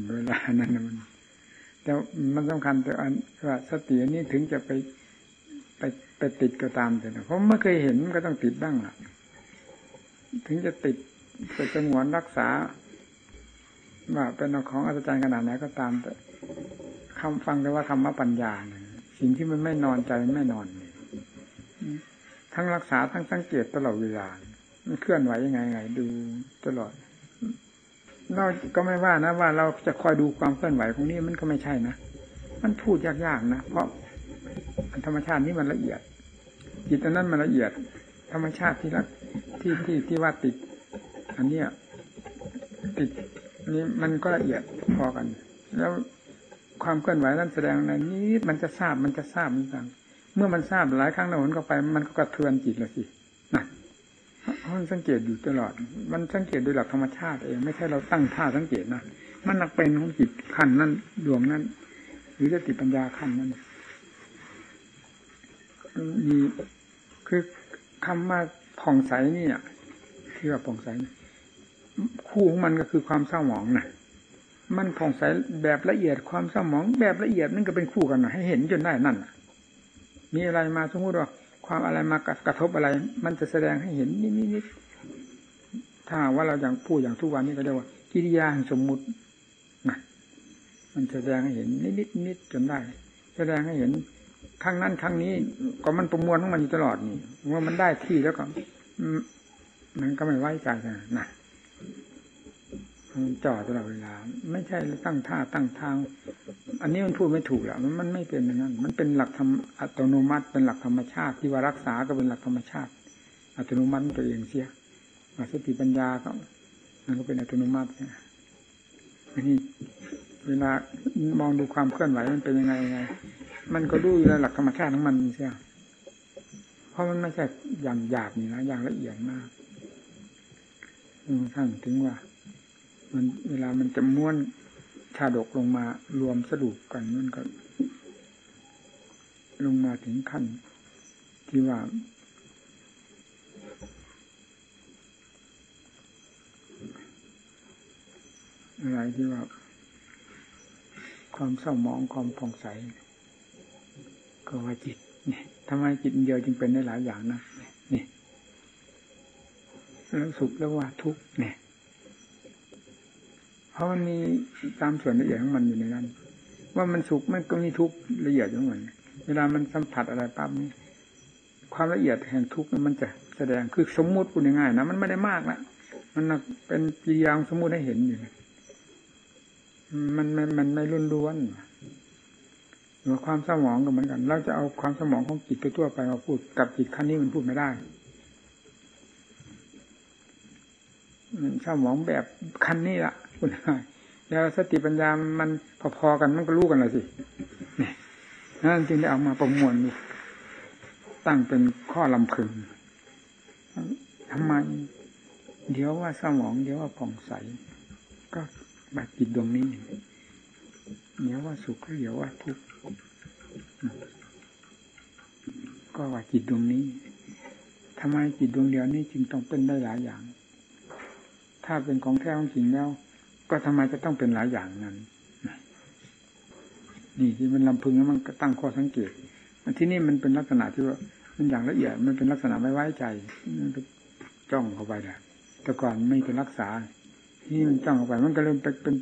เวลานั้นมัน แต่มันสำคัญแต่อันว่าสตินี้ถึงจะไปไปไปติดก็ตามแต่เพราะไม่เคยเห็นมันก็ต้องติดบ้างล่ะ ถึงจะติดไปสงวนรักษา ว่าเป็นของอัศจรรย์ขนาดไหนก็ตามแต่คำฟังแต่ว่าคำว่าปัญญาเนี่ยสิ่งที่มันไม่นอนใจมไม่นอน ทั้งรักษาทั้งสังเกตตลอดเวลา มันเคลื่อนไหวยังไงไง ดูตลอด เราก็ไม่ว่านะ ว่าเราจะคอยดูความเคลื่อนไหวของนี้มันก็ไม่ใช่นะ มันพูดยากๆนะ เพราะธรรมชาตินี้มันละเอียดจิตนั้นมันละเอียด ธรรมชาติที่รักที่ที่ที่ว่าติด อันเนี้ยติดนี้มันก็ละเอียดพอกัน แล้วความเคลื่อนไหวนั้นแสดงในนี้มันจะทราบมันจะทราบเหมือนกันเมื่อมันทราบหลายครั้งแล้วมันก็ไป มันก็กระเทือนจิตลยสิน่ะมันสังเกตอยู่ตลอด มันสังเกตโดยหลักธรรมชาติเองไม่ใช่เราตั้งท่าสังเกตนะมันนักเป็นของจิตขั้นนั้นดวงนั้น หรือจะติปัญญาขั้นนั้นมีคือ คำว่าผ่องใสนี่อะที่ว่าผ่องใส คู่ของมันก็คือความเศร้าหมองนะมันผ่องใสแบบละเอียดความเศร้าหมอง แบบละเอียดนั่นก็เป็นคู่กันนะให้เห็นจนได้นั่นมีอะไรมาสมมติว่าความอะไรมากระทบอะไร มันจะแสดงให้เห็นนิดนิดถ้าว่าเราอย่างพูดอย่างทุกวันนี้ก็เรียกว่ากิริยาสมมุตินะมันแสดงให้เห็นนิดนิดนิดจนได้ แสดงให้เห็น ครั้งนั้นครั้งนี้ ก็มันประมวลของมันอยู่ตลอดนี่ว่ามันได้ที่แล้วก็มันก็ไม่ไว้ใจกันนะจ่อตลอดเวลา ไม่ใช่ตั้งท่าตั้งทาง อันนี้มันพูดไม่ถูกแล้วมันมันไม่เป็นอย่างนั้น มันเป็นหลักธรรมอัตโนมัติ เป็นหลักธรรมชาติ ที่ว่ารักษาก็เป็นหลักธรรมชาติ อัตโนมัติตัวเองเสียสติปัญญาก็มันก็เป็นอัตโนมัติอันนี้เวลามองดูความเคลื่อนไหวมันเป็นยังไงยังไง มันก็ดูอยู่ในหลักธรรมชาติของมันเสียเพราะมันไม่ใช่อย่างหยาบนี่นะอย่างละเอียดมากท่านถึงว่า มันเวลามันจะม้วนชาดกลงมารวมสรุปกันมันก็ ลงมาถึงขั้น ที่ว่า อะไรที่ว่า ความเศร้ามองความผ่องใส ก็ว่าจิตเนี่ยทำไมจิตเดียวจึงเป็นได้หลายอย่างนะนี่แล้วสุขแล้วว่าทุกเนี่ย เพราะมันมีตามส่วนละเอียดของมันอยู่ในนั้น ว่ามันสุขมันก็มีทุกข์ละเอียดของมันเวลามันสัมผัสอะไรปั๊บนี่ความละเอียดแห่งทุกข์มันจะแสดงคือสมมุติพูดง่ายๆนะมันไม่ได้มากนะมันเป็นปียางสมมุติให้เห็นอยู่มันมันมันไม่ล้นล้วน ความสมองก็เหมือนกัน เราจะเอาความสมองของจิตทั่วไปมาพูดกับจิตขั้นนี้มันพูดไม่ได้มันสมองแบบขั้นนี้ละคุณแล้วสติปัญญามันพอๆกันมันก็รู้กันลยสินี่นั่นจึงได้เอามาประมวลตั้งเป็นข้อลำพึงทำไม เดี๋ยวว่าสมอง เดี๋ยวว่าผ่องใส ก็บาดจิตดวงนี้ เดี๋ยวว่าสุขเดี๋ยวว่าทุกข์ ก็ว่าจิตดวงนี้ทำไมจิตดวงเดียวนี้จึงต้องเป็นได้หลายอย่าง ถ้าเป็นของแท้ของจริงแล้ว ก็ทำไมจะต้องเป็นหลายอย่างนั้นนี่ที่มันลำพึงแล้วมันก็ตั้งข้อสังเกตที่นี่มันเป็นลักษณะที่ว่ามันอย่างละเอียดมันเป็นลักษณะไม่ไว้ใจมันจ้องเข้าไปแหละแต่ก่อนไม่เป็นรักษา ที่มันจ้องเข้าไปมันก็เริ่มเป็นเป็น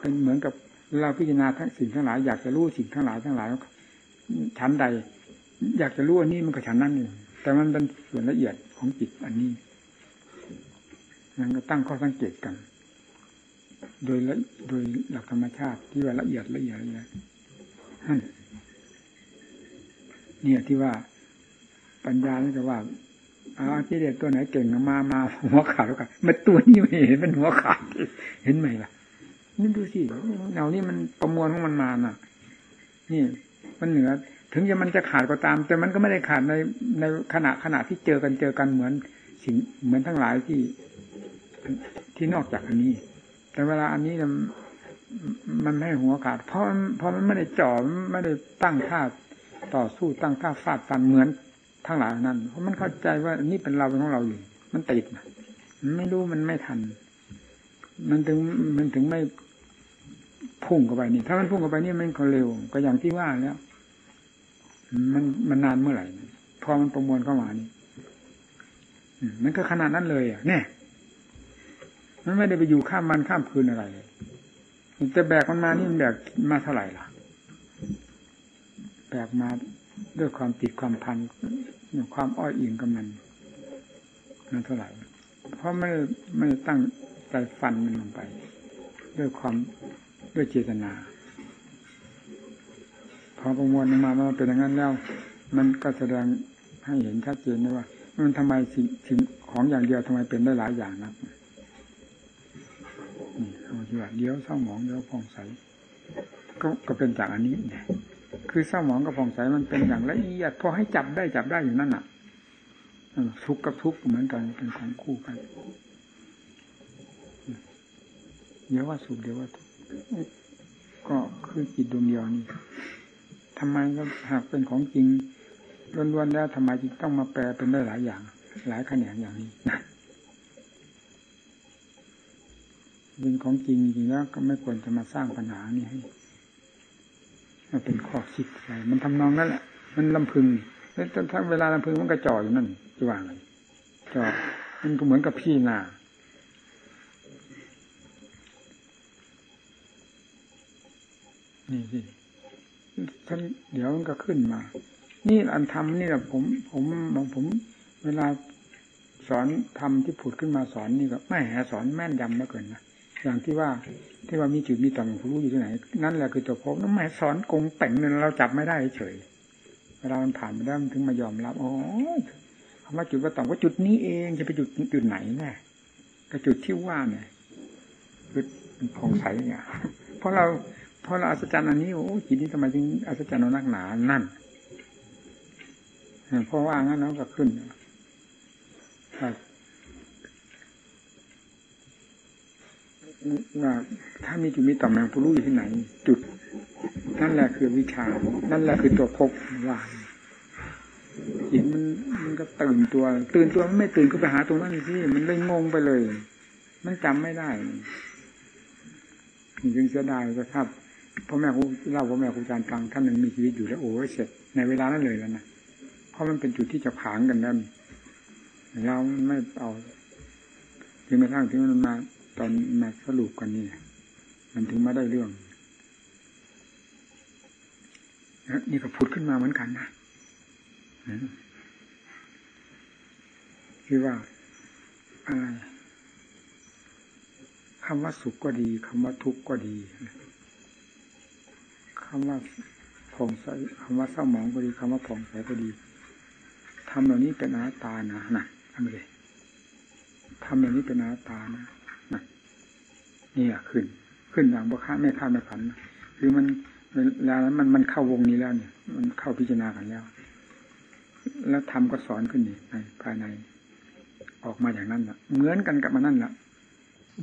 เป็นเหมือนกับเราพิจารณาทั้งสิ่งทั้งหลายอยากจะรู้สิ่งทั้งหลายทั้งหลาย ชั้นใด อยากจะรู้อันนี้มันก็ชั้นนั้นอยู่แต่มันเป็นส่วนละเอียดของจิตอันนี้มันก็ตั้งข้อสังเกตกัน โดยละโดยหลักธรรมชาติที่ว่าละเอียดละเอียดละเอียดเนี่ยที่ว่าปัญญานี่ก็ว่าอาที่เด็ดตัวไหนเก่งมามาหัวขาดแล้วกันมันตัวนี้ไม่เห็นเป็นหัวขาดเห็นไหมล่ะนี่ดูสิเงานี่มันประมวลของมันมาน่ะ นี่ มันเหนือ ถึงจะมันจะขาดก็ตาม แต่มันก็ไม่ได้ขาดในในขณะขณะที่เจอกันเจอกันเหมือนสิ่งเหมือนทั้งหลายที่ที่นอกจากอันนี้ แต่เวลาอันนี้มันไม่หัวขาด เพราะเพราะมันไม่ได้จ่อไม่ได้ตั้งท่าต่อสู้ตั้งท่าฟาดฟันเหมือนทั้งหลายนั้น เพราะมันเข้าใจว่านี่เป็นเราเป็นของเราอยู่ มันติดมันไม่รู้มันไม่ทัน มันถึงมันถึงไม่ พุ่งเข้าไปนี่ ถ้ามันพุ่งเข้าไปนี่มันก็เร็ว ก็อย่างที่ว่าแล้ว มันมันนานเมื่อไหร่พอมันประมวลเข้ามานี่มันก็ขนาดนั้นเลย อะ เนี่ย มันไม่ได้ไปอยู่ข้ามวันข้ามคืนอะไรมันจะแบกมันมานี่มันแบกมาเท่าไหร่ล่ะ แบกมาด้วยความติดความพันความอ้อยอิงกับมันมันเท่าไหร่ เพราะไม่ไม่ตั้งใจฟันมันลงไป ด้วยความ ด้วยเจตนา พอประมวลมามันเป็นอย่างนั้นแล้ว มันก็แสดงให้เห็นชัดเจนนะว่ามันทำไมสิ่งของอย่างเดียวทำไมเป็นได้หลายอย่างนะนี่เอาที่ว่าเลี้ยวเศร้าหมองเลี้ยวผ่องใส ก็ก็เป็นจากอันนี้เนี่ยคือเศร้าหมองกับผ่องใสมันเป็นอย่างละเอียดพอให้จับได้จับได้อยู่นั่นน่ะทุกข์กับทุกข์เหมือนกันเป็นของคู่กันเดี๋ยวว่าสุขเดี๋ยวว่าทุกข์ ก็คือจิตดวงเดียวนี่ทำไมก็หากเป็นของจริงล้วนๆแล้วทำไมจึงต้องมาแปลเป็นได้หลายอย่าง หลายแขนงอย่างนี้นะเป็นของจริงจริงแล้วก็ไม่ควรจะมาสร้างปัญหานี้ให้มันเป็นข้อคิดอะไรมันทำนองนั่นแหละมันลำพึงแล้วถ้าเวลาลำพึงมันก็จ่ออยู่นั่นจะว่างไงจ่อมันก็เหมือนกับพี่นา นี่สิท่านเดี๋ยวมันก็ขึ้นมา นี่อันทำนี่แหละผม ผมผม เวลาสอนทำที่ผุดขึ้นมาสอนนี่ก็ไม่แหสอนแม่นยำเหลือเกินนะอย่างที่ว่าที่ว่ามีจุดมีต่อมผู้รู้อยู่ที่ไหน นั่นแหละคือตัวพบนั่นหมายสอนกงแต่งเนี่ยเราจับไม่ได้เฉยเวลามันผ่านไปแล้วมันถึงมายอมรับอ๋อคำว่าจุดว่าต่อมว่าจุดนี้เองจะไปจุดจุดไหนแน่ก็จุดที่ว่าเนี่ยคือผ่องใสเนี่ยเพราะเรา พราะเราอัศจรรย์อันนี้โอ้จิตนี้ทำไมถึงอัศจรรย์นักหนานั่นเพราะว่างั้นแล้วก็ขึ้นว่าถ้ามีจุดมีต่อมแมงผู้รู้อยู่ที่ไหน จุด นั่นแหละคือวิชา นั่นแหละคือตัวพบว่าจิตมันมันก็ตื่นตัว ตื่นตัวมันไม่ตื่นก็ไปหาตรงนั้นสิมันเลยงงไปเลย มันจำไม่ได้จึงเสียดายก็ครับ พ่อแม่ครูเล่าพ่อแม่ครูอาจารย์ฟังท่านหนึ่งมีชีวิตอยู่แล้วโอ้เสร็จในเวลานั้นเลยแล้วนะเพราะมันเป็นจุดที่จะผางกันนั่นเราไม่เอาถึงกระทั่งที่มันมาตอนมาสรุปกันนี่มันถึงมาได้เรื่องนี่ก็พูดขึ้นมาเหมือนกันนะคือว่าอะไรคำว่าสุขก็ดีคำว่าทุกข์ก็ดี คำว่าผ่องใสคำว่าเศร้าหมองก็ดีคำว่าผ่องใสก็ดีทำเหล่านี้เป็นอนัตตานะนะทำเลยทำเหล่านี้เป็นอนัตตานะนะนี่อะขึ้น ขึ้นอย่างบ่ค้าไม่ข้าไม่ผันคือมันเวลานั้นมันมันเข้าวงนี้แล้วเนี่ย มันเข้าพิจารณากันแล้ว แล้วทำก็สอนขึ้นนี่ในภายใน ออกมาอย่างนั้นแหละเหมือนกันกับมันนั่นแหละ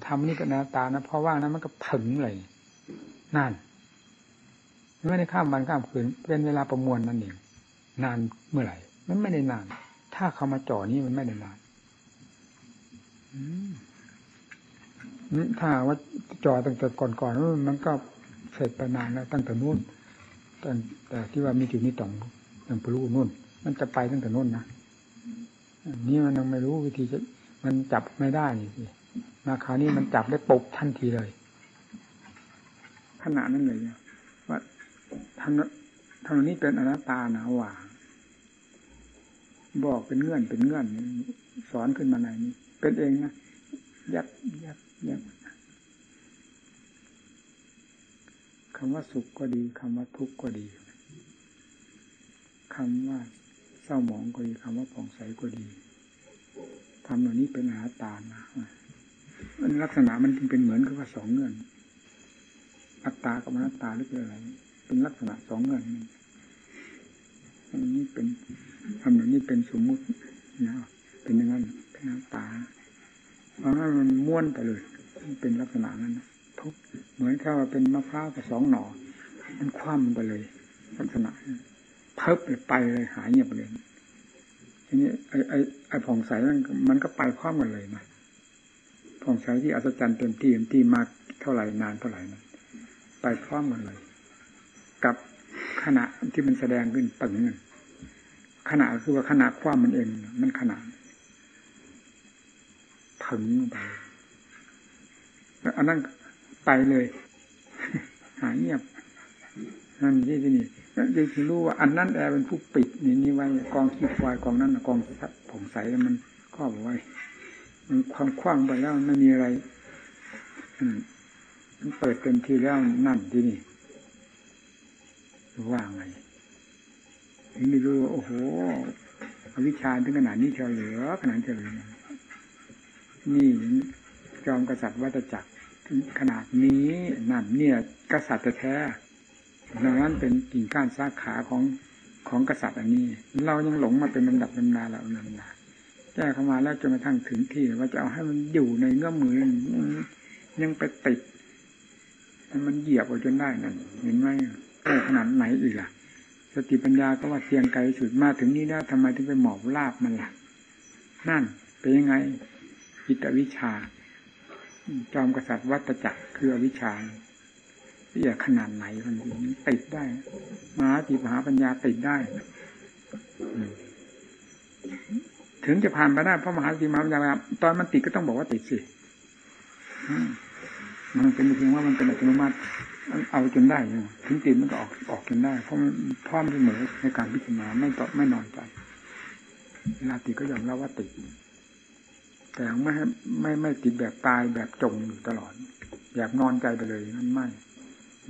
ทำนี่ก็นาตานะเพราะว่านั้นมันก็ถึงเลยนั่น ไม่ได้ข้ามวันข้ามคืน เป็นเวลาประมวลนั่นเองนานเมื่อไหร่ มันไม่ได้นาน ถ้าเขามาจ่อนี้มันไม่ได้นานถ้าว่าจ่อตั้งแต่ก่อนๆมันก็เสร็จไปนานแล้วตั้งแต่นู้นแต่แต่ที่ว่ามีจุดนี้ต่องอย่างปรู้นู่น มันจะไปตั้งแต่นู้นนะนี่มันยังไม่รู้วิธีจะมันจับไม่ได้สิมาคราวนี้มันจับได้ปุบทันทีเลย ขนาดนั้นเลยว่า ทำทำนี้เป็นอนัตตาหนะว่าบอกเป็นเงื่อนเป็นเงื่อน สอนขึ้นมาในนี้ เป็นเองนะยัดยัดยัดคำว่าสุขก็ดีคำว่าทุกข์ก็ดีคำว่าเศร้าหมองก็ดีคำว่าผ่องใสก็ดีทำเหล่านี้เป็นอาตานะมันลักษณะมันจึงเป็นเหมือนกับว่าสองเงื่อน อัตตากับอนัตตาหรือเป็นอะไร เป็นลักษณะสองเงื่อนอันนี้เป็นทำแบบนี้เป็นสมมุตินะเป็นอย่างนั้นเป็นอัตตาเพราะงั้นมันม้วนไปเลย เป็นลักษณะนั้นทุกเหมือนแค่ว่าเป็นมะพร้าวกับสองหน่อ มันคว่ำไปเลย ลักษณะเพิบไปเลยหายเงียบไปเลยทีนี้ไอ้ไอ้ไอ้ผ่องใสมันมันก็ไปพร้อมกันเลยนะผ่องใสที่อัศจรรย์เต็มที่เต็มที่มากเท่าไหร่นานเท่าไหร่นะไปพร้อมกันเลย กับขณะที่มันแสดงขึ้นตึงขณะคือว่าขณะความมันเองมันขณะถึงไปอันนั้นไปเลย หายเงียบนั่นที่ที่นี่จึงรู้ว่าอันนั้นแอร์เป็นผู้ปิดนี่นี่ไว้กองขี้ควายกองนั้นกองผงใสมันครอบไว้ มันความคว้างไปแล้วไม่มีอะไรมันเปิดเต็มที่แล้วนั่นที่นี่ ว่าไงถึงไม่รู้โอ้โหวิชาถึงขนาดนี้เฉลือขนาดเฉลือนี่จอมกษัตริย์วัตจักรขนาดนี้นั่นเนี่ยกษัตริย์แท้ดังนั้นเป็นกิ่งก้านสาขาของของกษัตริย์อันนี้ เรายังหลงมาเป็นลำดับลำนาแล้วลำนาแก้เข้ามาแล้วจนกระทั่งถึงที่ว่าจะเอาให้มันอยู่ในเงื้อมมือยังไปติดมันเหยียบเอาจนได้นั่นเห็นไหม ขนาดไหนอีกล่ะ สติปัญญาก็ว่าเทียงไกลสุดมาถึงนี้แล้วทำไมถึงไปหมอบลาบมันล่ะ นั่นเป็นยังไงอิตวิชา จอมกษัตริย์วัตจักรคืออวิชชาเรียขนาดไหนมันติดได้มหาติมหาปัญญาติดได้ ถึงจะผ่านไปได้เพราะมหาติมหาปัญญาตอนมันติดก็ต้องบอกว่าติดสิมันเป็นเพียงว่ามันเป็นอัตโนมัติ มันเอาจนได้ถึงติดมันก็ออกออกจนได้ เพราะมันพร้อมเสมอในการพิจารณาไม่ต่อไม่นอนใจเวลาติดก็ยอมรับว่าติดแต่ไม่ให้ไม่ไม่ติดแบบตายแบบจมอยู่ตลอดอยากนอนใจไปเลยนั่นไม่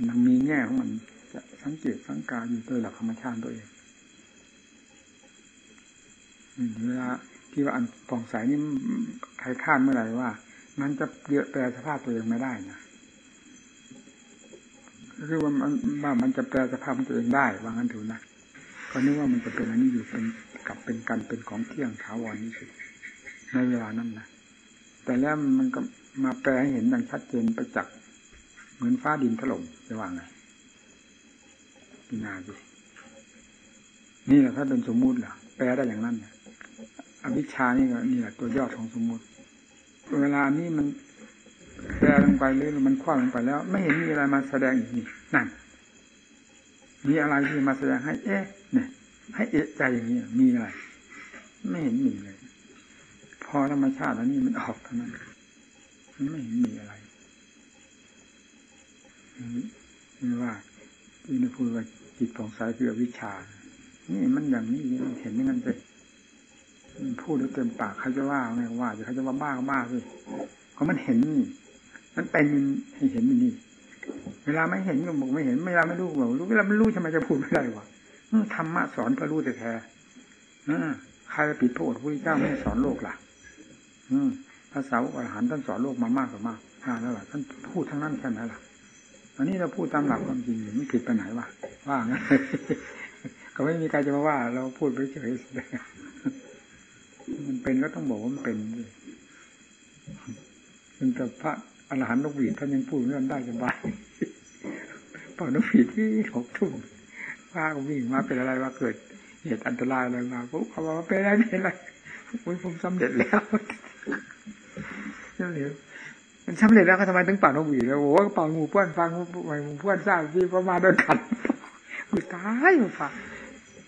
มันมีแง่ของมันจะสังเกตสังการอยู่โดยหลักธรรมชาติตัวเองเวลาที่ว่าอันป่องใสนี่ใครคาดเมื่อไหร่ว่า มันจะเปลี่ยอะแปลสภาพตัวเองไม่ได้นะ คือว่ามันว่ามันจะแปลสภาพตัวเองได้ว่างั้นถือนะก็นึกว่ามันจะเป็นอันนี้อยู่เป็นกับเป็นกันเป็นของเที่ยงถาวรนี่สุดในเวลานั้นนะแต่แล้วมันก็มาแปลให้เห็นดังชัดเจนประจักษ์เหมือนฟ้าดินถล่มจะว่าไงพินาดูนี่แหละถ้าเป็นสมมุติเหรอแปลได้อย่างนั้นเนี่ยอวิชชานี่ก็นี่แหละตัวยอดของสมมุติ เวลานี้มัน แปลลงไปเลยมันคว้าลงไปแล้ว ไม่เห็นมีอะไรมาแสดงอีกนี่นั่นมีอะไรที่มาแสดงให้ เอ๊ะ เนี่ย ให้เอะใจอย่างนี้มีอะไร ไม่เห็นมีเลย พอธรรมชาติแล้วนี่มันออกเท่านั้นมันไม่เห็นมีอะไรนี่ว่าที่นพูดว่าจิตของสายคือวิชา นี่มันอย่างนี้เห็นอย่างนั้นเลยพูดด้วยเต็มปากเขาจะว่าไงว่าจะเขาจะว่าบ้าก็บ้าสิเขามันเห็นนี่ มันเป็นให้เห็นนี่เวลาไม่เห็นก็บอกไม่เห็น เวลาไม่รู้บอกรู้เวลาไม่รู้ทำไมจะพูดไม่ได้วะธรรมะสอนก็รู้แต่แท้ใครจะปิดพระโอษฐ์พระเจ้าไม่สอนโลกล่ะ อืมภาษาอรหันต์ท่านสอนโลกมามากกว่ามากนานแล้วล่ะท่านพูดทั้งนั้นแค่ไหนล่ะอันนี้เราพูดตามหลักความจริงไม่ผิดไปไหนวะว่างั้นก็ไม่มีใครจะมาว่า เราพูดไปเฉยมันเป็นก็ต้องบอกว่ามันเป็นเป็นแต่พระ อรหันต์นกหวีดท่านยังพูดเรื่องได้สบายพอนกหวีดที่หกทุ่มพาก็วิ่งมาเป็นอะไรว่าเกิดเหตุอันตรายอะไรมาปุ๊บเขาบอกว่าเป็นอะไรเป็นอะไรอุ้ยผมสำเร็จแล้วนั่นเลยมันสำเร็จแล้วก็ทำไมถึงเป่านกหวีดแล้วโอ้เป่าหมู่เพื่อนฟังหมู่เพื่อนทราบที่พอมาด้วยกันกูตายมาฟัง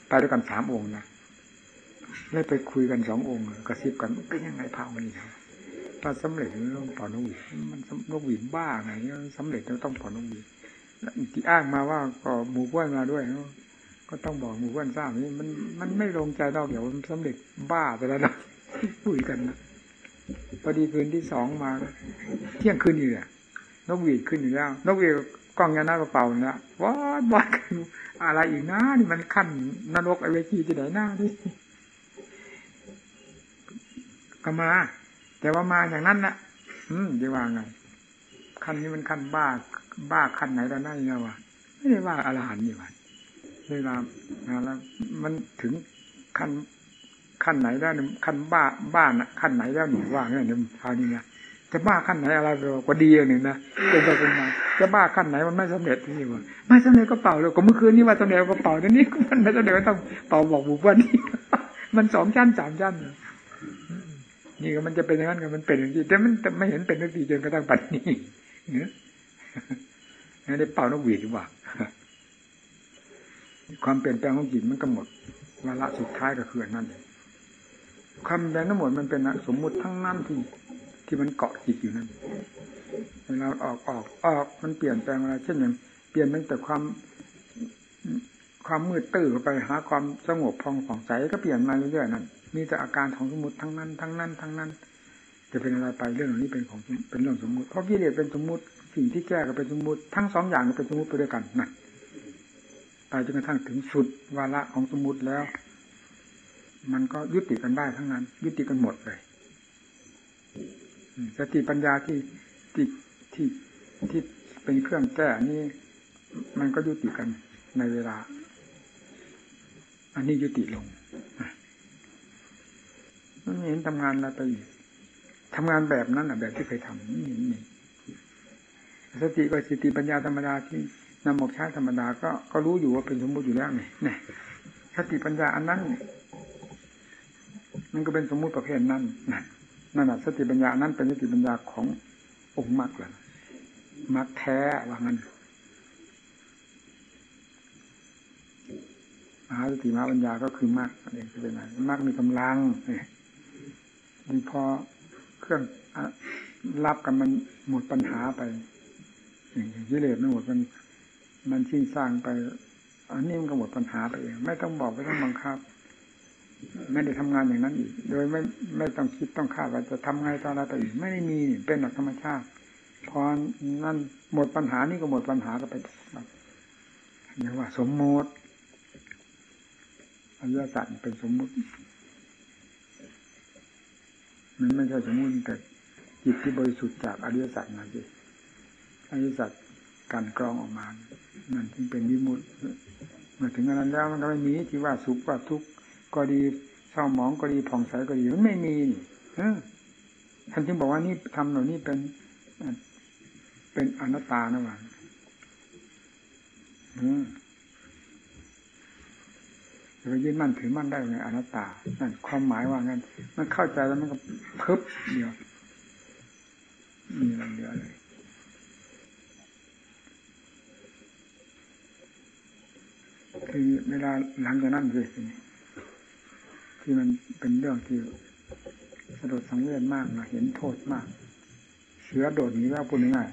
ไปด้วยกันสามองค์นะเลยไปคุยกันสององค์กระซิบกันเป็นยังไงพาวันนี้ครับ ถ้าสำเร็จต้องเป่านกหวีดมันนกหวีดบ้าไงสำเร็จต้องเป่านกหวีดที่อ้างมาว่าก็หมู่เพื่อนมาด้วยก็ต้องบอกหมู่เพื่อนทราบนี่มันมันไม่ลงใจดอกเดี๋ยวมันสำเร็จบ้าไปแล้วนะคุยกันนะพอดีคืนที่สองมา เที่ยงคืนอีกอะนกหวีดขึ้นอยู่แล้ว นกหวีดกล้องยานากระเป่าเนี่ยว้าวว้าอะไรอีกนะนี่มันขั้นนรกไอเวทีที่ไหนหน้าที่ก็มา แต่ว่ามาอย่างนั้นนะอืมจะว่าไงขั้นนี้มันขั้นบ้า บ้าขั้นไหนแล้วนั่นเนี่ยวะไม่ได้ว่าอรหันต์นี่วะเวลาแล้วมันถึงขั้นขั้นไหนแล้วขั้นบ้าบ้านขั้นไหนแล้วหนูว่าเนี่ยเนี่ยคราวนี้นะจะบ้าขั้นไหนอะไรก็ดีอย่างหนึ่งนะเป็นไปเป็นมาจะบ้าขั้นไหนมันไม่สำเร็จนี่วะไม่สำเร็จก็เป่าเลยก็เมื่อคืนนี้ว่าสำเร็จก็เป่าแต่นี้มันไม่สำเร็จก็ต้องเป่าบอกบุกว่านี่มันสองชั้นสามชั้น นี่มันจะเป็นอย่างนั้นกันมันเป็นอย่างนี้แต่มันไม่เห็นเป็นนักดีจนกระทั่งปัจจุบันนี้นี่ได้เป่านกหวีดหรือเปล่าความเปลี่ยนแปลงของจิตมันกำหนดวาระสุดท้ายก็คือนั่นเองความแปลงทั้งหมดมันเป็นสมมุติทั้งนั้นที่ที่มันเกาะจิตอยู่นั้นเวลาออกออกออกมันเปลี่ยนแปลงอะไรเช่นอย่างเปลี่ยนตั้งแต่ความความมืดตื้อไปหาความสงบพองผ่องใสก็เปลี่ยนมาเรื่อยๆนั่น มีแต่อาการของสมมติทั้งนั้น ทั้งนั้น ทั้งนั้น จะเป็นอะไรไปเรื่องนี้เป็นของเป็นเรื่องสมมุติเพราะกิเลสเป็นสมมุติสิ่งที่แก้ก็เป็นสมมุติทั้งสองอย่างเป็นสมมุติไปด้วยกันนั่นไปจนกระทั่งถึงสุดวาระของสมมุติแล้ว มันก็ยุติกันได้ทั้งนั้น ยุติกันหมดเลยสติปัญญาที่ที่ที่ที่เป็นเครื่องแก้นี่มันก็ยุติกันในเวลา อันนี้ยุติลง เห็นทำงานอะไรไปอีกทำงานแบบนั้นอะแบบที่เคยทำนี่นี่สติก็สติปัญญาธรรมดาที่นำออกใช้ธรรมดาก็ก็รู้อยู่ว่าเป็นสมมติอยู่แล้วไงเนี่ยสติปัญญาอันนั้นมันก็เป็นสมมุติประเภทนั้นนะนั่นแหะสติปัญญานั้นเป็นสติปัญญาขององค์มรรคแหละมรรคแท้ว่างั้นมหาสติมหาปัญญาก็คือมรรคเองจะเป็นไงมรรคมีกำลังเนี่ย ดีพอเครื่องรับกันมันหมดปัญหาไปอย่างกิเลสมันหมดมันมันชิ้นสร้างไปอันนี้มันก็หมดปัญหาไปเองไม่ต้องบอกไม่ต้องบังคับ ไม่ได้ทำงานอย่างนั้นอีก โดยไม่ไม่ต้องคิดต้องคาดว่าจะทำไงตอนอะไรไปอีกไม่ได้มีเป็นหลักธรรมชาติพอนั่นหมดปัญหานี่ก็หมดปัญหาก็ไปเรียกว่า สมมติอริยสัจเป็นสมมติ มันไม่ใช่สมมุติแต่จิตที่บริสุทธิ์จากอริยสัจนะสิอริยสัจการกรองออกมานั่นจึงเป็นวิมุตต์เมื่อถึงอันนั้นแล้วมันก็ไม่มีที่ว่าสุขว่าทุกข์ก็ดีเศร้าหมองก็ดีผ่องใสก็ดีมันไม่มีนี่ท่านจึงบอกว่านี่ทำเหล่านี้เป็นเป็นอนัตตานะว่า จะไปยึดมั่นถือมั่นได้ไงอนัตตานั่นความหมายว่างั้น มันเข้าใจแล้วมันก็เพิบเดียวมีอะไรเยอะเลยคือเวลาหลังจากนั้นเลยที่มันเป็นเรื่องที่สะดุดสังเวชมากนะเห็นโทษมาก เสือโดดหนีแล้วพูดง่าย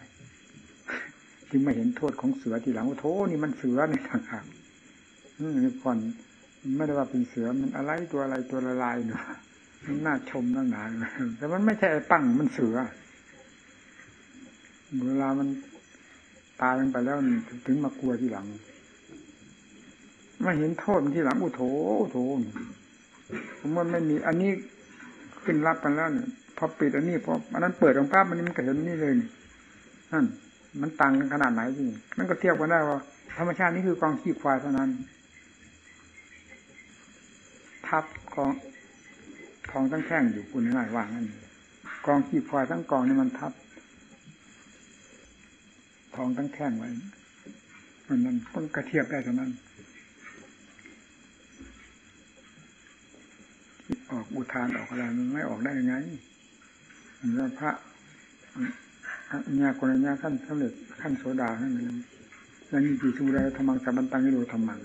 ๆที่มาเห็นโทษของเสือทีหลังว่าโทนี่มันเสือในทางหากนี่ก่อน ไม่ได้ว่าเป็นเสือมันอะไรตัวอะไรตัวละลายเนาะมันน่าชมน่าหนาแต่มันไม่ใช่ไอ้งมันเสือเวลามันตายไปแล้วถึงมากลัวทีหลังมาเห็นโทษที่หลังอุโถอุโถผมว่าไม่มี อันนี้ขึ้นรับกันแล้วเนี่ยพอปิดอันนี้พออันนั้นเปิดของภาพมันนี่มันก็เห็นนี่เลยนั่นมันต่างกันขนาดไหนที่มันก็เทียบกันได้ว่า ธรรมชาตินี่คือกองขี้ควายเท่านั้น ทับกองทองทั้งแท่งอยู่คุณง่ายว่างั้นกองขี้ควายทั้งกองนี่มันทับ ทองทั้งแท่งไว้มันนั้นต้องกระเทียบได้เท่านั้นออกอุทานออกอะไรมันไม่ออกได้ยังไงแล้วพระญาคนญาขั้นสำเร็จขั้นโสดาท่านนั้นแล้วนี่จีสุราธรรมังสัมบันตังนิโรธรรมัง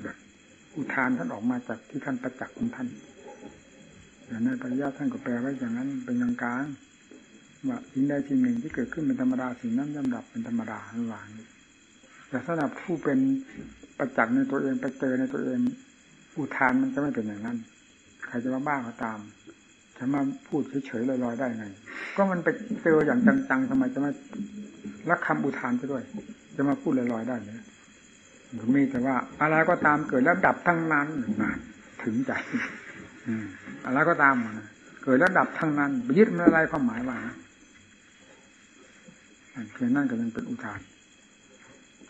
อุทานท่านออกมาจากที่ท่านประจักษ์ของท่านอย่างนั้นปริยัติท่านก็แปลไว้อย่างนั้นเป็นกลางกลางว่าสิ่งใดสิ่งหนึ่งที่เกิดขึ้นเป็นธรรมดาสิ่งนั้นย่อมดับเป็นธรรมดาทั้งหลังแต่สำหรับผู้เป็นประจักษ์ในตัวเองไปเจอในตัวเอง อุทานมันจะไม่เป็นอย่างนั้น ใครจะมาบ้าก็ตามจะมาพูดเฉยๆลอยๆได้ไง ก็มันไปเจออย่างจังๆทำไมจะมารักคำอุทานไปด้วย จะมาพูดลอยๆได้เนี่ย มีแต่ว่า อะไรก็ตามเกิดแล้วดับทั้งนั้นนะถึงใจอะไรก็ตามเกิดแล้วดับทั้งนั้นยึดมันอะไรความหมายว่าเพียงนั่นก็ยังเป็นอุทาน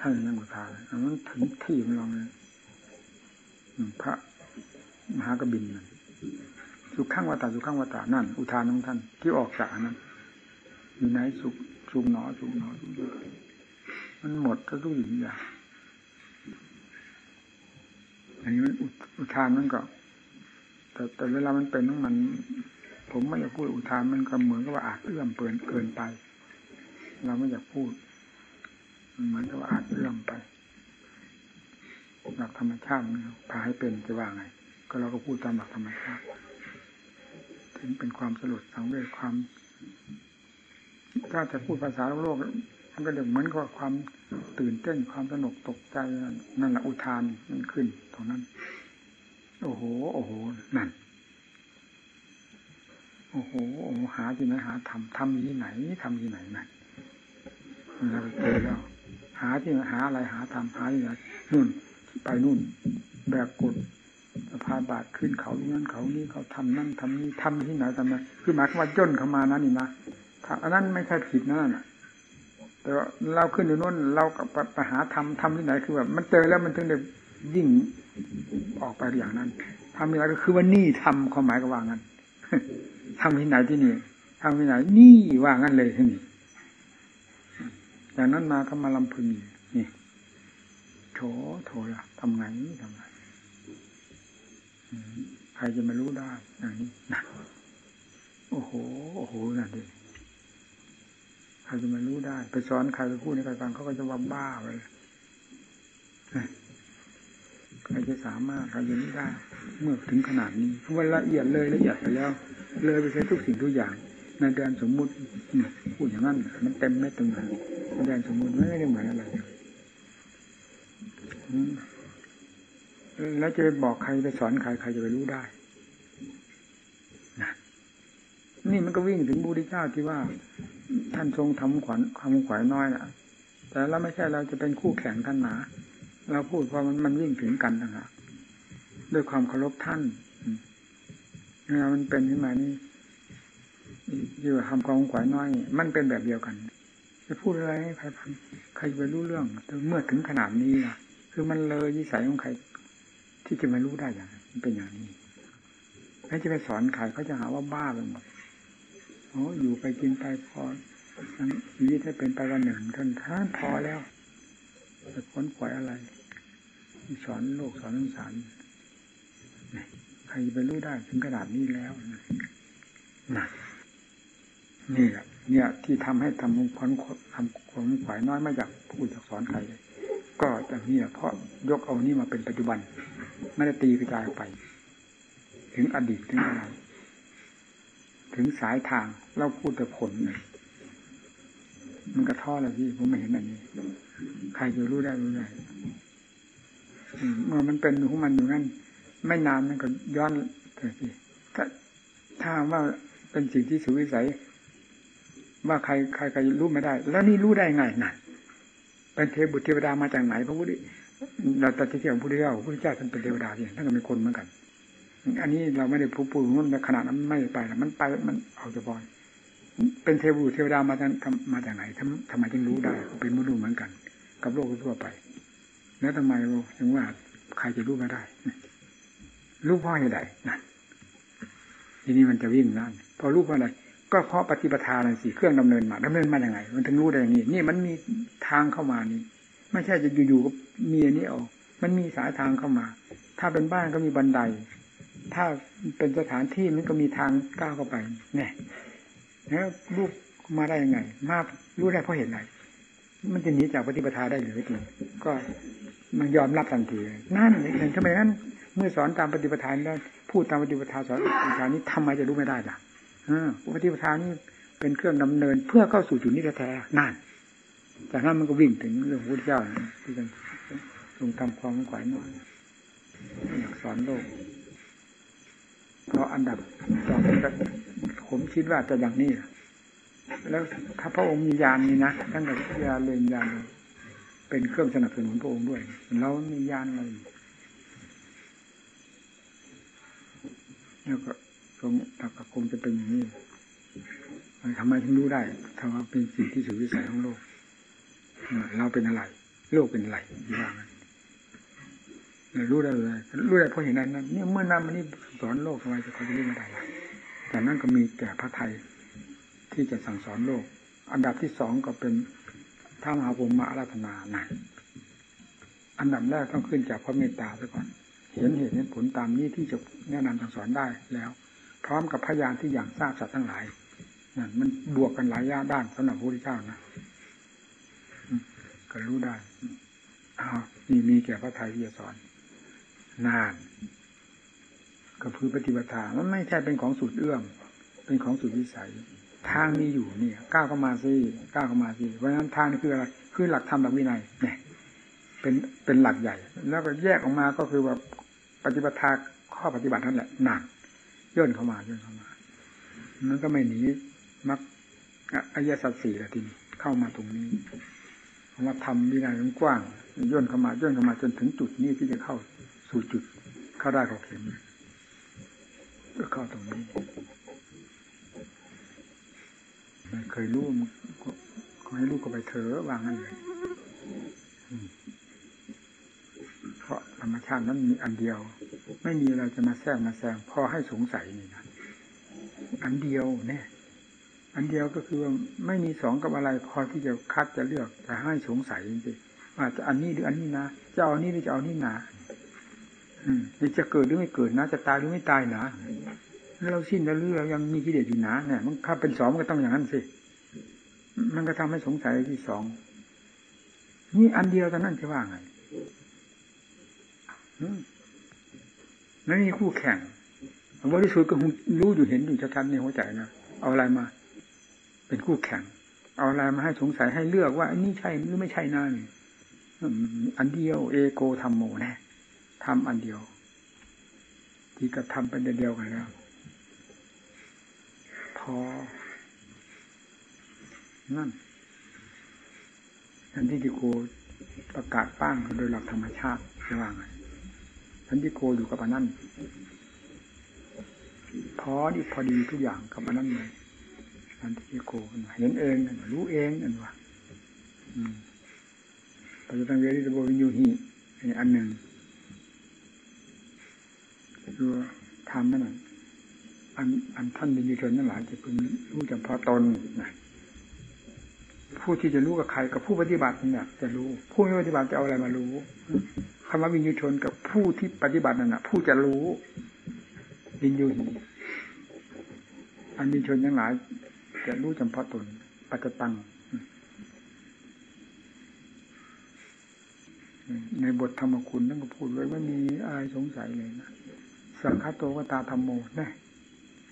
ท่านยังอุทานมันถึงที่มันลองเลยพระมหากบินสุขข้างวตาสุขข้างวตานั่น อุทานของท่าน ที่ออกจากนั้นอยู่ไหนสุขสุขหนอสุขหนอสุขมันหมดทุกสิ่งอย่าง อันนี้มันอุทานมันก็ แต่แต่เวลามันเป็นของมัน ผมไม่อยากพูดอุทานมันก็เหมือนกับว่าอาจเอื้อมเปินเกินไป เราไม่อยากพูดมันเหมือนกับว่าอาจเอื้อมไปหลักธรรมชาติมันพาให้เป็นจะว่าไง ก็เราก็พูดตามหลักธรรมชาติถึงเป็นความสลดสังเวชความ ถ้าจะพูดภาษาโลก มันก็เดือเหมือนกับความตื่นเต้นความสนุกตกใจนั่นแหละอุทานมันขึ้นตรงนั้น โอ้โห โอ้โหนั่นโอ้โหโอ้โหหาที่ไหนหาทำทำที่ไหนทำที่ไหนนั่นเราเจอแล้ว หาที่หาอะไรหาทำหาที่ไหนนู่นไปนู่นแบบกดพาบาทขึ้นเขานั้นเขานี้เขาทำนั่นทำนี้ทำที่ไหนทำไมคือหมายความว่าย่นเข้ามานั้นนี่นะอันนั้นไม่ใช่ผิดนั่นน่ะ เราขึ้นอยู่นู้นเรากับไปหาทำทำที่ไหนคือแบบมันเจอแล้วมันถึงได้ยิ่งออกไปอย่างนั้นทำอะไรก็คือว่านี่ทำความหมายก็ว่างั้นทำที่ไหนที่นี่ทำที่ไหน นี่ว่างั้นเลยที่นี่จากนั้นมาก็มาลำพึงนี่โถโถละทำไงทำไงใครจะมารู้ได้อย่างนี้โอ้โห โอ้โหนั่นดิ ใครจะมารู้ได้ ไปสอนใครไปพูดให้ใครฟังเขาก็จะว่าบ้าไปใครจะสามารถใครจะไม่ได้ เมื่อถึงขนาดนี้เพราะว่าละเอียดเลยละเอียดไปแล้ว เลยไปใช้ทุกสิ่งทุกอย่างในแดนสมมุติพูดอย่างนั้นมันเต็มไม่ตรงไหนในแดนสมมุติไม่ได้เหมือนอะไรแล้วจะไปบอกใครไปสอนใครใครจะไปรู้ได้นะนี่มันก็วิ่งถึงบุรีเจ้าที่ว่า ท่านทรงทำขวัญความขวัญน้อยนะแต่เราไม่ใช่เราจะเป็นคู่แข่งท่านหนาเราพูดเพราะมันมันวิ่งถึงกันนะฮะด้วยความเคารพท่านเวลามันเป็นขึ้นมานี่ที่ว่ทำความขวัญน้อย มันเป็นแบบเดียวกันจะพูดอะไรให้ใครฟังใครไปรู้เรื่องแต่เมื่อถึงขนาดนี้นะคือมันเลยวิสัยของใคร ที่จะไม่รู้ได้อย่างมันเป็นอย่างนี้แล้วจะไปสอนใครเขาจะหาว่าบ้าไปหมด อ้อยู่ไปกินไปพอชีวิตให้เป็นไปวันหนึ่งท่านท่านพอแล้วจะค้นขวายอะไร สอนโลกสอนสงสารใครไปรู้ได้ถึงขนาดนี้แล้วนะนี่แหละเนี่ย ที่ทำให้ทำความทำความขวายน้อยไม่อยากพูดจากสอนใครเลย ก็จากนี้เพราะยกเอานี่มาเป็นปัจจุบัน ไม่ได้ตีกระจายไป ถึงอดีตถึงอะไร ถึงสายทางเราพูดแต่ผลเลยมันกระท้อเลยพี่ผมไม่เห็นอันนี้ ใครจะรู้ได้รู้ได้เมื่อมันเป็นของมันอยู่นั่นไม่นานมันก็ย้อนเกิดสิถ้าถ้าว่าเป็นสิ่งที่สุวิสัย ว่าใครใครใครรู้ไม่ได้ แล้วนี่รู้ได้ไงน่ะเป็นเทพบุตรเทวดามาจากไหนพระพุทธเราตัดที่เที่ยวพระพุทธเจ้าพระพุทธเจ้าท่านเป็นเทวดาเองท่านก็เป็นคนเหมือนกัน อันนี้เราไม่ได้พูดพูดนู่นขนาดนั้นไม่ไปมันไปมันเอาจะบอย เป็นเทวบุตรเทวดามาจากมาจากไหนทำทำไมจึงรู้ได้ เป็นมนุษย์เหมือนกัน กับโลกทั่วไป แล้วทำไมถึงว่าใครจะรู้ไม่ได้รู้พราะเหตุใดนั่นทีนี้มันจะวิ่งนั่นพอรู้เพราะอะไรก็เพราะปฏิปทานั่นสิเครื่องดำเนินมาดำเนินมาอย่างไง มันถึงรู้ได้อย่างนี้นี่มันมีทางเข้ามานี่ ไม่ใช่จะอยู่ๆก็มีอันนี้ออก มันมีสายทางเข้ามา ถ้าเป็นบ้านก็มีบันได ถ้าเป็นสถานที่มันก็มีทางก้าวเข้าไปเนี่ยแล้วรูปมาได้ยังไง มารู้ได้เพราะเห็นอะไรมันจะหนีจากปฏิปทาได้หรือจริงก็มันยอมรับทันทีนั่นเห็นทำไมนั้น เมื่อสอนตามปฏิปทานแล้วพูดตามปฏิปทาสอนปฏิปทานี้ทำไมจะรู้ไม่ได้ล่ะปฏิปทานี้เป็นเครื่องดำเนินเพื่อเข้าสู่จุดนี้แท้ๆนั่นจากนั้นมันก็วิ่งถึงเรื่องพระเจ้าที่จะทรงทำความขวายน้อยอยากสอนโลก เพราะอันดับสองผมคิดว่าจะอย่างนี้ แล้วถ้าพระองค์มียานนี้นะท่านกับยาเลนยานเป็นเครื่องสนับสนุนพระองค์ด้วยเรามียานอะไรแล้วก็คงถ้าคงจะเป็นอย่างนี้ทำไมถึงรู้ได้ทำว่าเป็นสิ่งที่สุดวิสัยของโลก เราเป็นอะไร โลกเป็นอะไรว่างั้น รู้ได้เลยรู้ได้เพราะเห็นนั้นเนี่ยเมื่อนำมันนี่สอนโลกทำไมจะเขาจะรู้ไม่ได้ล่ะแต่นั่นก็มีแก่พระไทยที่จะสั่งสอนโลก อันดับที่สองก็เป็นท้ามหาภูมิอาราธนานะอันดับแรกต้องขึ้นจากพระเมตตาซะก่อน เห็นเหตุเห็นผลตามนี้ที่จะแนะนำสั่งสอนได้แล้ว พร้อมกับพยานที่อย่างทราบสัตว์ทั้งหลายนั่นมันบวกกันหลายย่าด้านสำหรับพระพุทธเจ้านะก็รู้ได้อ้าวนี่มีแก่พระไทยที่จะสอน นานก็คือปฏิบัติธรรมมันไม่ใช่เป็นของสุดเอื้อม เป็นของสุดวิสัย ทางมีอยู่เนี่ยก้าวเข้ามาสิก้าวเข้ามาสิเพราะฉะนั้นทางนี้คืออะไรคือหลักธรรมหลักวินัยเนี่ยเป็นเป็นหลักใหญ่ แล้วก็แยกออกมาก็คือว่าปฏิบัติข้อปฏิบัตินั่นแหละหนักย่นเข้ามาย่นเข้ามามันก็ไม่หนีมักอายสัตสี่ละทีนี้เข้ามาตรงนี้เพราะว่าทำวินัยมันกว้างย่นเข้ามาย่นเข้ามาจนถึงจุดนี้ที่จะเข้า สู่จุดเข้าได้เขาเข็มก็เข้าตรงนี้ไม่เคยรู้ขอให้ลูกก็ไปเถอะวางนั่นเลยเพราะธรรมชาตินั้นมีอันเดียว ไม่มีอะไรจะมาแทรกมาแซงพอให้สงสัยนี่นะอันเดียวเนี่ยอันเดียวก็คือว่าไม่มีสองกับอะไร พอที่จะคัดจะเลือกจะให้สงสัยจริงๆว่าจะอันนี้หรืออันนี้นะจะเอาอันนี้หรือจะเอานี่นะ อืมจะเกิดหรือไม่เกิดนะ จะตายหรือไม่ตายนะเราสิ้นแล้วเรื่องยังมีกิเลสอยู่นะเนี่ย มันถ้าเป็นสองมันก็ต้องอย่างนั้นสิ มันก็ทำให้สงสัยที่สองนี่อันเดียวแต่นั่นจะว่าไงนั่นมีคู่แข่งบริสุทธิ์ก็รู้อยู่เห็นอยู่ชัดๆในหัวใจนะเอาอะไรมา เป็นคู่แข่ง เอาอะไรมาให้สงสัยให้เลือกว่าอันนี้ใช่หรือไม่ใช่นั่นอันเดียวเอโกทำโมแน่ ทำอันเดียว ที่กระทำเป็นเดียวกันแล้วพอนั่นอันที่ดิโกประกาศป้างโดยหลักธรรมชาติจะว่าไงทันที่โกอยู่กับอันนั้นพอดีพอดีทุกอย่างกับอันนั้นเลยทันที่โกเห็นเองรู้เองอันว่าปัจจุบันเวริตโบวิญญูหีอันหนึ่ง คือทำนั่นอันอันท่านมีชนนั่นหลายจะพึงรู้เฉพาะตนนะผู้ที่จะรู้กับใครกับผู้ปฏิบัติเนี่ยจะรู้ ผู้ไม่ปฏิบัติจะเอาอะไรมารู้คำว่าวิญญูชนกับผู้ที่ปฏิบัตินั่นนะผู้จะรู้วิญญูหีอันวิญชนทั้งหลาย จะรู้เฉพาะตนปัจจตังในบทธรรมคุณนั่นก็พูดไว้ว่ามีอะไรสงสัยเลยนะ สังฆโตวตาธรรมโมนะ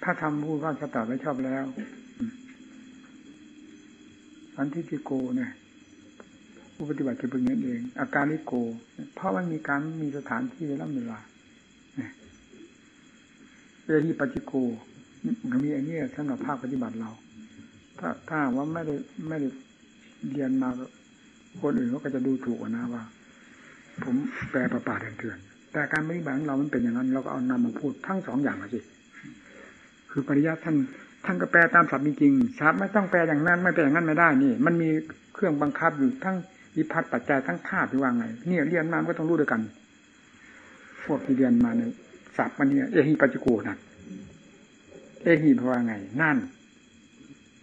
ถ้าทำพูดว่าสตาไม่ชอบแล้วอันที่จิโกเนี่ยผู้ปฏิบัติจะเป็นอย่างเอง อาการลิโก เพราะมันมีการมีสถานที่เวลาเวลาเอหิปจิโกมันมีอันนี้สำหรับภาคปฏิบัติเรา ถ้าถ้าว่าไม่ได้ไม่ได้เรียนมาคนอื่นเขาก็จะดูถูกนะว่า ผมแปลประปาเถื่อน แต่การปฏิบัติของเรา มันเป็นอย่างนั้น เราก็เอานำมาพูดทั้งสองอย่างสิคือปริยัติท่านท่านก็แปลตามศัพท์จริงๆศัพท์ไม่ต้องแปลอย่างนั้น ไม่แปลอย่างนั้นไม่ได้นี่ มันมีเครื่องบังคับอยู่ทั้งวิพัฒน์ปัจจัยทั้งธาตุที่ว่าไงเนี่ยเรียนมาก็ต้องรู้ด้วยกันพวกที่เรียนมาเนี่ยศัพท์มันเนี่ยเอหิปัจจุโกนะเอหิพว่าไง นั่น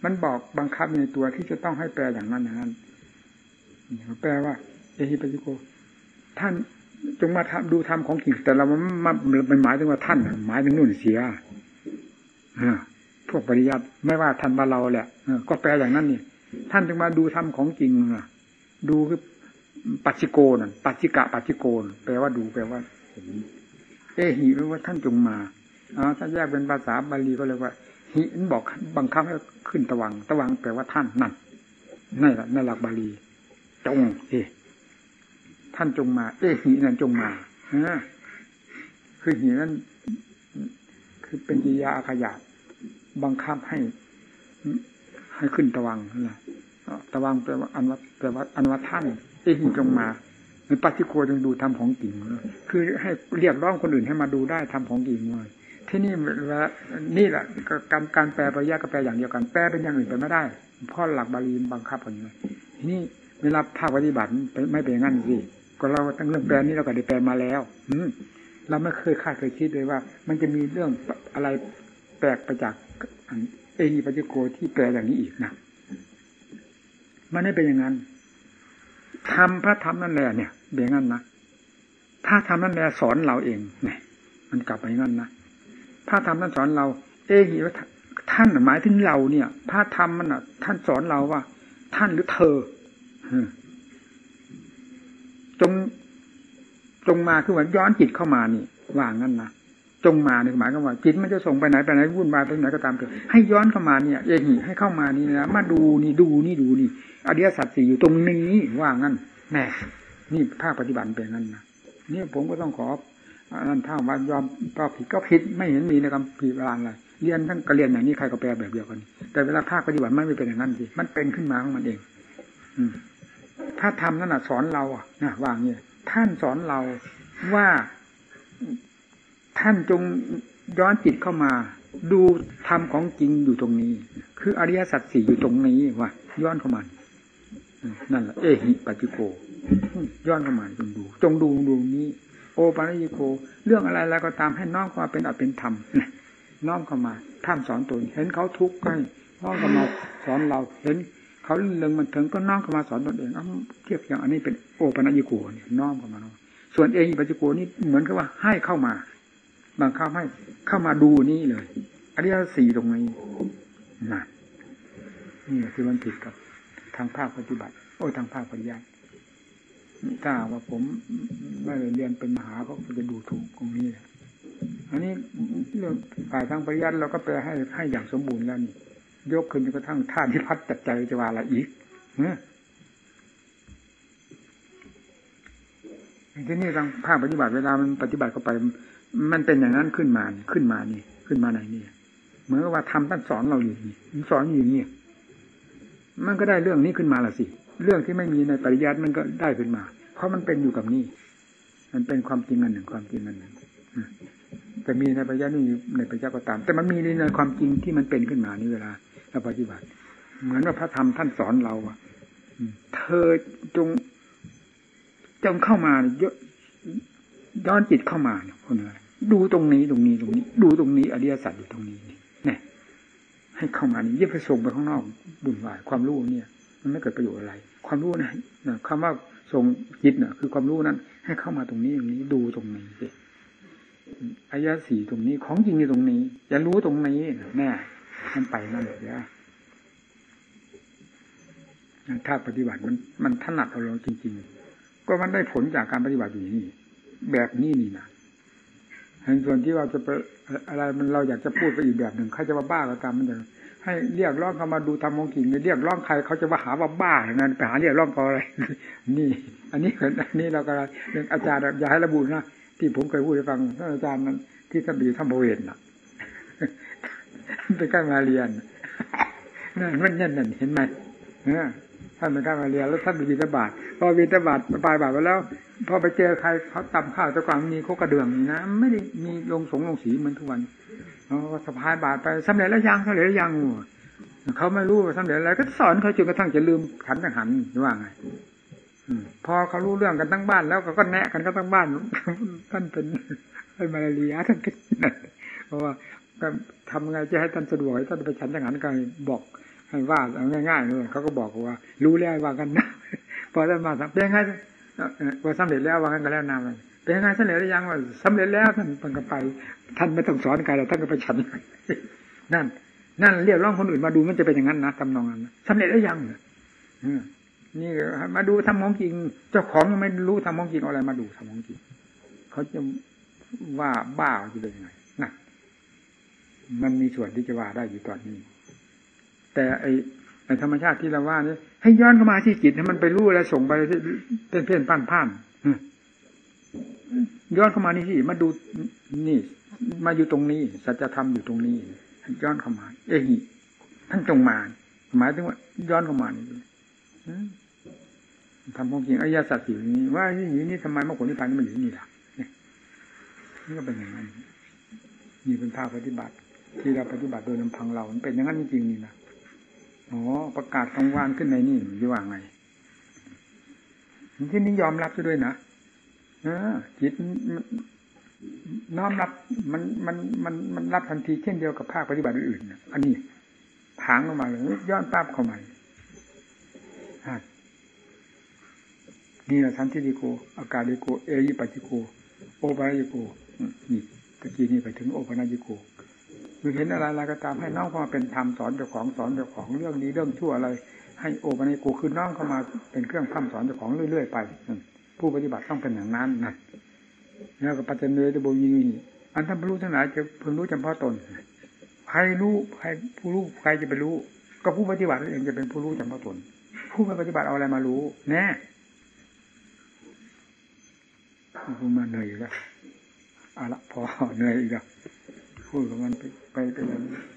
มันบอกบังคับในตัวที่จะต้องให้แปลอย่างนั้นอย่างนั้นแปลว่า เอหิปัจจุโก ท่าน จงมาทำดูธรรมของกิ่งแต่เรามันมันหมายถึงว่าท่านหมายถึงนู่นเสียพวกปริยัติไม่ว่าท่านบาเราแหละก็แปลอย่างนั้นนี่ท่านจึงมาดูธรรมของจริงดูคือปัจจิโกนปัจจิกะปัจจิโกนแปลว่าดูแปลว่าเห็นเอหิหรือว่าท่านจงมาอ๋อถ้าแยกเป็นภาษาบาลีก็เรียกว่าหินบอกบังคับให้ขึ้นตะวัง ตะวังแปลว่าท่านนั่นนั่นแหละในหลักบาลีจงเอ ท่านจงมา เอหินั่นจงมาคือหินั้น คือเป็นกิยาขยาดบังคับให้ ให้ขึ้นตะวังนะตะวังแปลว่าอันวัแปลว่าอันวัท่าน เอหิจงมาในปัจจิโกจึงดูทำของจริงคือให้เรียกร้องคนอื่นให้มาดูได้ทำของจริงเลยที่นี่และนี่แหละการการแปลปริยาก็แปลอย่างเดียวกัน แปลเป็นอย่างอื่นไปไม่ได้เพราะหลักบาลีบังคับอย่างนี้ทีนี้เวลาภาคปฏิบัติไม่เป็นงั้นสิ ก็เราตั้งเรื่องแปลนี้เราก็ได้แปลมาแล้ว อืเราไม่เคยคาดเคยคิดเลยว่า มันจะมีเรื่องอะไรแปลกไปจากเอหิปัจจุโกที่แปลอย่างนี้อีกนะมันไม่เป็นอย่างนั้นทำพระธรรมนั่นแหละเนี่ยเบียงั้นนะถ้าทำนั่นแหละสอนเราเองเนี่ยมันกลับไปงั้นนะพระธรรมท่นสอนเรา เอหิว่าท่านหมายถึงเราเนี่ยพระธรรมมันอะ ท่านสอนเราว่า ท่านหรือเธอ จงจงมาคือว่าย้อนจิตเข้ามานี่ว่างั้นนะจงมาเนี่ยหมายความว่าจิตมันจะส่งไปไหนไปไหนวุ่นวายไปไหนก็ตามเถอะให้ย้อนเข้ามาเนี่ย เอหิให้เข้ามานี่นะมาดูนี่ดูนี่ดูนี่อริยสัจสี่อยู่ตรงนี้ว่างั้นแน่นี่ภาคปฏิบัติเป็นงั้นนะนี่ผมก็ต้องขออันถ้าว่ายอมก็ผิดก็ผิดไม่เห็นมีในคำผิดเวลาอะไรเรียนทั้งกระเรียนอย่างนี้ใครก็แปลแบบเดียวกัน แต่เวลาภาคปฏิบัติไม่เป็นอย่างนั้นสิมันเป็นขึ้นมาของมันเอง อืม ถ้าทำนั่นน่ะสอนเราอะนะว่างี้ท่านสอนเราว่าท่านจงย้อนจิตเข้ามา ดูธรรมของจริงอยู่ตรงนี้ คืออริยสัจสี่อยู่ตรงนี้ว่าย้อนเข้ามานั่นแหละเอหิปัจจิโก ย้อนเข้ามาจงดู จงดูดูนี้ โอปัญญิโก เรื่องอะไรแล้วก็ตามให้น้อมเข้ามาเป็นอัตเป็นธรรมน้อมเข้ามาพร่ำสอนตนเห็นเขาทุกข์ให้น้องก็มาสอนเราเห็น เขาเรื่องมันถึงก็น้อมเข้ามาสอนตนเองเอาเทียบอย่างอันนี้เป็นโอปัญญิโกเนี่ยน้อมเข้ามานอมส่วนเองปัญญิโกนี่เหมือนกับว่าให้เข้ามาบางครั้งให้เข้ามาดูนี่เลยอริยสี่ตรงนี้นั่นนี่คือมันผิดกับทางภาคปฏิบัติ โอ้ยทางภาคปริยัติถ้าว่าผมไม่ได้เรียนเป็นมหาเขาก็จะดูถูกตรงนี้แหละอันนี้เรื่องฝ่ายทางปริยัติเราก็ไปลให้ให้อย่างสมบูรณ์แล้วนี่ ยกขึ้นจนกระทั่งท่าที่พัดจัดใจจะว่าอะไรอีกเนี่ยที่นี่ทางภาคปฏิบัติเวลามันปฏิบัติเข้าไป มันเป็นอย่างนั้นขึ้นมาขึ้นมานี่ ขึ้นมาไหนนี่เหมือนกับว่าทำท่านสอนเราอยู่นี่สอนอยู่นี่มันก็ได้เรื่องนี้ขึ้นมาละสิเรื่องที่ไม่มีในปริยัติมันก็ได้ขึ้นมา เพราะมันเป็นอยู่กับนี่มันเป็นความจริงอันหนึ่งความจริงอันหนึ่งแต่มีในปริยัตินี่ในปริยัติก็ตาม แต่มันมีในความจริงที่มันเป็นขึ้นมานี่เวลา เราปฏิบัติ เหมือนว่าพระธรรมท่านสอนเราอะเธอจง จงเข้ามาย้อนจิตเข้ามาเนี่ยคนอะไรดูตรงนี้ตรงนี้ตรงนี้ ดูตรงนี้อริยสัจอยู่ตรงนี้นี่เนี่ยให้เข้ามานี่ยิ่งไปส่งไปข้างนอกบุญวายความรู้เนี่ย มันไม่เกิดประโยชน์อะไร ความรู้นะคำว่าส่งจิตเนี่ยคือความรู้นั้น ให้เข้ามาตรงนี้ตรงนี้ดูตรงนี้สิอายะสีตรงนี้ของจริงอยู่ตรงนี้ อย่ารู้ตรงนี้แน่ มันไปนั่นเลยนะถ้าปฏิบัติมันมันถนัดเอาเราจริง ๆ ก็มันได้ผลจากการปฏิบัติอยู่นี่ แบบนี้นี่นะส่วนที่เราจะไปอะไรมันเราอยากจะพูดไปอีกแบบหนึ่งใครจะว่าบ้าก็ตามมันจะให้เรียกร้องเขามาดูทำมงกิ่งเรียกร้องใครเขาจะว่าหาว่าบ้าอย่างนั้นไปหาเรียกร้องเขาอะไร นี่ อันนี้อันนี้เราก็เรื่องอาจารย์อย่าให้ระบุนะที่ผมเคยพูดให้ฟังท่านอาจารย์นั้นที่ท่านดีท่านบเวนน่ะ ไปกล้มาเรียนนั่นมันนั่นนั่นเห็นไหมท่านไปกล้มาเรียนแล้วท่านไปบิณฑบาตพอบิณฑบาตปลายบาทไปแล้ว พอไปเจอใครเขาตำข้าวตะกวางมีโคกระเดื่องนะไม่ได้มีลงสงลงสีเหมือนทุกวันอ๋อสะพายบาทไปสำเร็จแล้วยังสำเร็จแล้วยังเขาไม่รู้ว่าสำเร็จอะไรก็สอนเขาจนกระทั่งจะลืมขันตังหันว่าไงพอเขารู้เรื่องกันทั้งบ้านแล้วก็แนะกันก็ทั้งบ้านท่านเป็นเป็นมาลาเรียท่านเป็นเพราะว่า ทำไงจะให้ท่านสะดวกให้ท่านไปฉันอย่างนั้นก็บอกให้ว่าเอาง่ายๆเลยเขาก็บอกว่า รู้แล้วว่ากันนะพอท่านมาสักเป็นไงว่าสำเร็จแล้วว่ากันก็แล้วนามเป็นยังไงสำเร็จหรือยังว่าสำเร็จแล้วท่านมันก็ไป ท่านไม่ต้องสอนใครแล้วท่านก็ไปฉันนั่น นั่นเรียกร้องคนอื่นมาดูมันจะเป็นอย่างนั้นนะทำนองนั้นสำเร็จหรือยังนี่มาดูทำมองจริง เจ้าของยังไม่รู้ทำมองจริงอะไรมาดูทำมองจริงเขาจะว่าบ้าจะเป็นยังไง มันมีส่วนที่จะว่าได้อยู่ตอนนี้ แต่ไอไอธรรมชาติที่เราว่านี่ให้ย้อนเข้ามาที่จิตให้มันไปรู้แล้วส่งไปเป็นเพื่อนป้านผ่านย้อนเข้ามานี่ที่มาดูนี่ มาอยู่ตรงนี้สัจธรรมอยู่ตรงนี้ย้อนเข้ามา เอ้ยท่านจงมาหมายถึงว่า ย้อนเข้ามานี่ทำความจริงอริยสัจสี่นี้ว่าที่นี้นี่ทำไมมรรคผลนิพพานนี่มันอยู่นี่ล่ะนี่ก็เป็นอย่างนั้นนี่เป็นภาคปฏิบัติ ที่เราปฏิบัติโดยลำพังเรามันเป็นอย่างนั้นจริงนี่นะอ๋อประกาศกลางวานขึ้นในนี่จะว่าไงที่นี้ยอมรับด้วยนะอจิตน้อมรับมันมันมันมันรับทันทีเช่นเดียวกับภาคปฏิบัติอื่นอันนี้ผางออกมาเลยย้อนตามเข้ามานี่แหละสันติโกอากาลิโก เอยิปัจิโก โอปายิโกนี่ตะกี้นี่ไปถึงโอปาญิโก คือเห็นอะไรอะไรก็ตามให้น้องเข้ามาเป็นธรรมสอนเจ้าของสอนเจ้าของเรื่องนี้เรื่องชั่วอะไร ให้โอปาญิโกคือน้องเข้ามาเป็นเครื่องพร่ำสอนเจ้าของเรื่อยๆไปผู้ปฏิบัติต้องเป็นอย่างนั้นนะแล้วก็ปัจเจเนยตโบยีอันท่านผู้รู้ทั้งหลายจะเพิ่งรู้เพาะตนใครรู้ใครผู้รู้ใครจะไปรู้ ก็ผู้ปฏิบัติเองจะเป็นผู้รู้เพาะตน ผู้ไม่ปฏิบัติเอาอะไรมารู้ แน่พูดมาเหนื่อยแล้วอาละพอเหนื่อยอีกแล้วพูดกับมันไป ไปไปแล้ว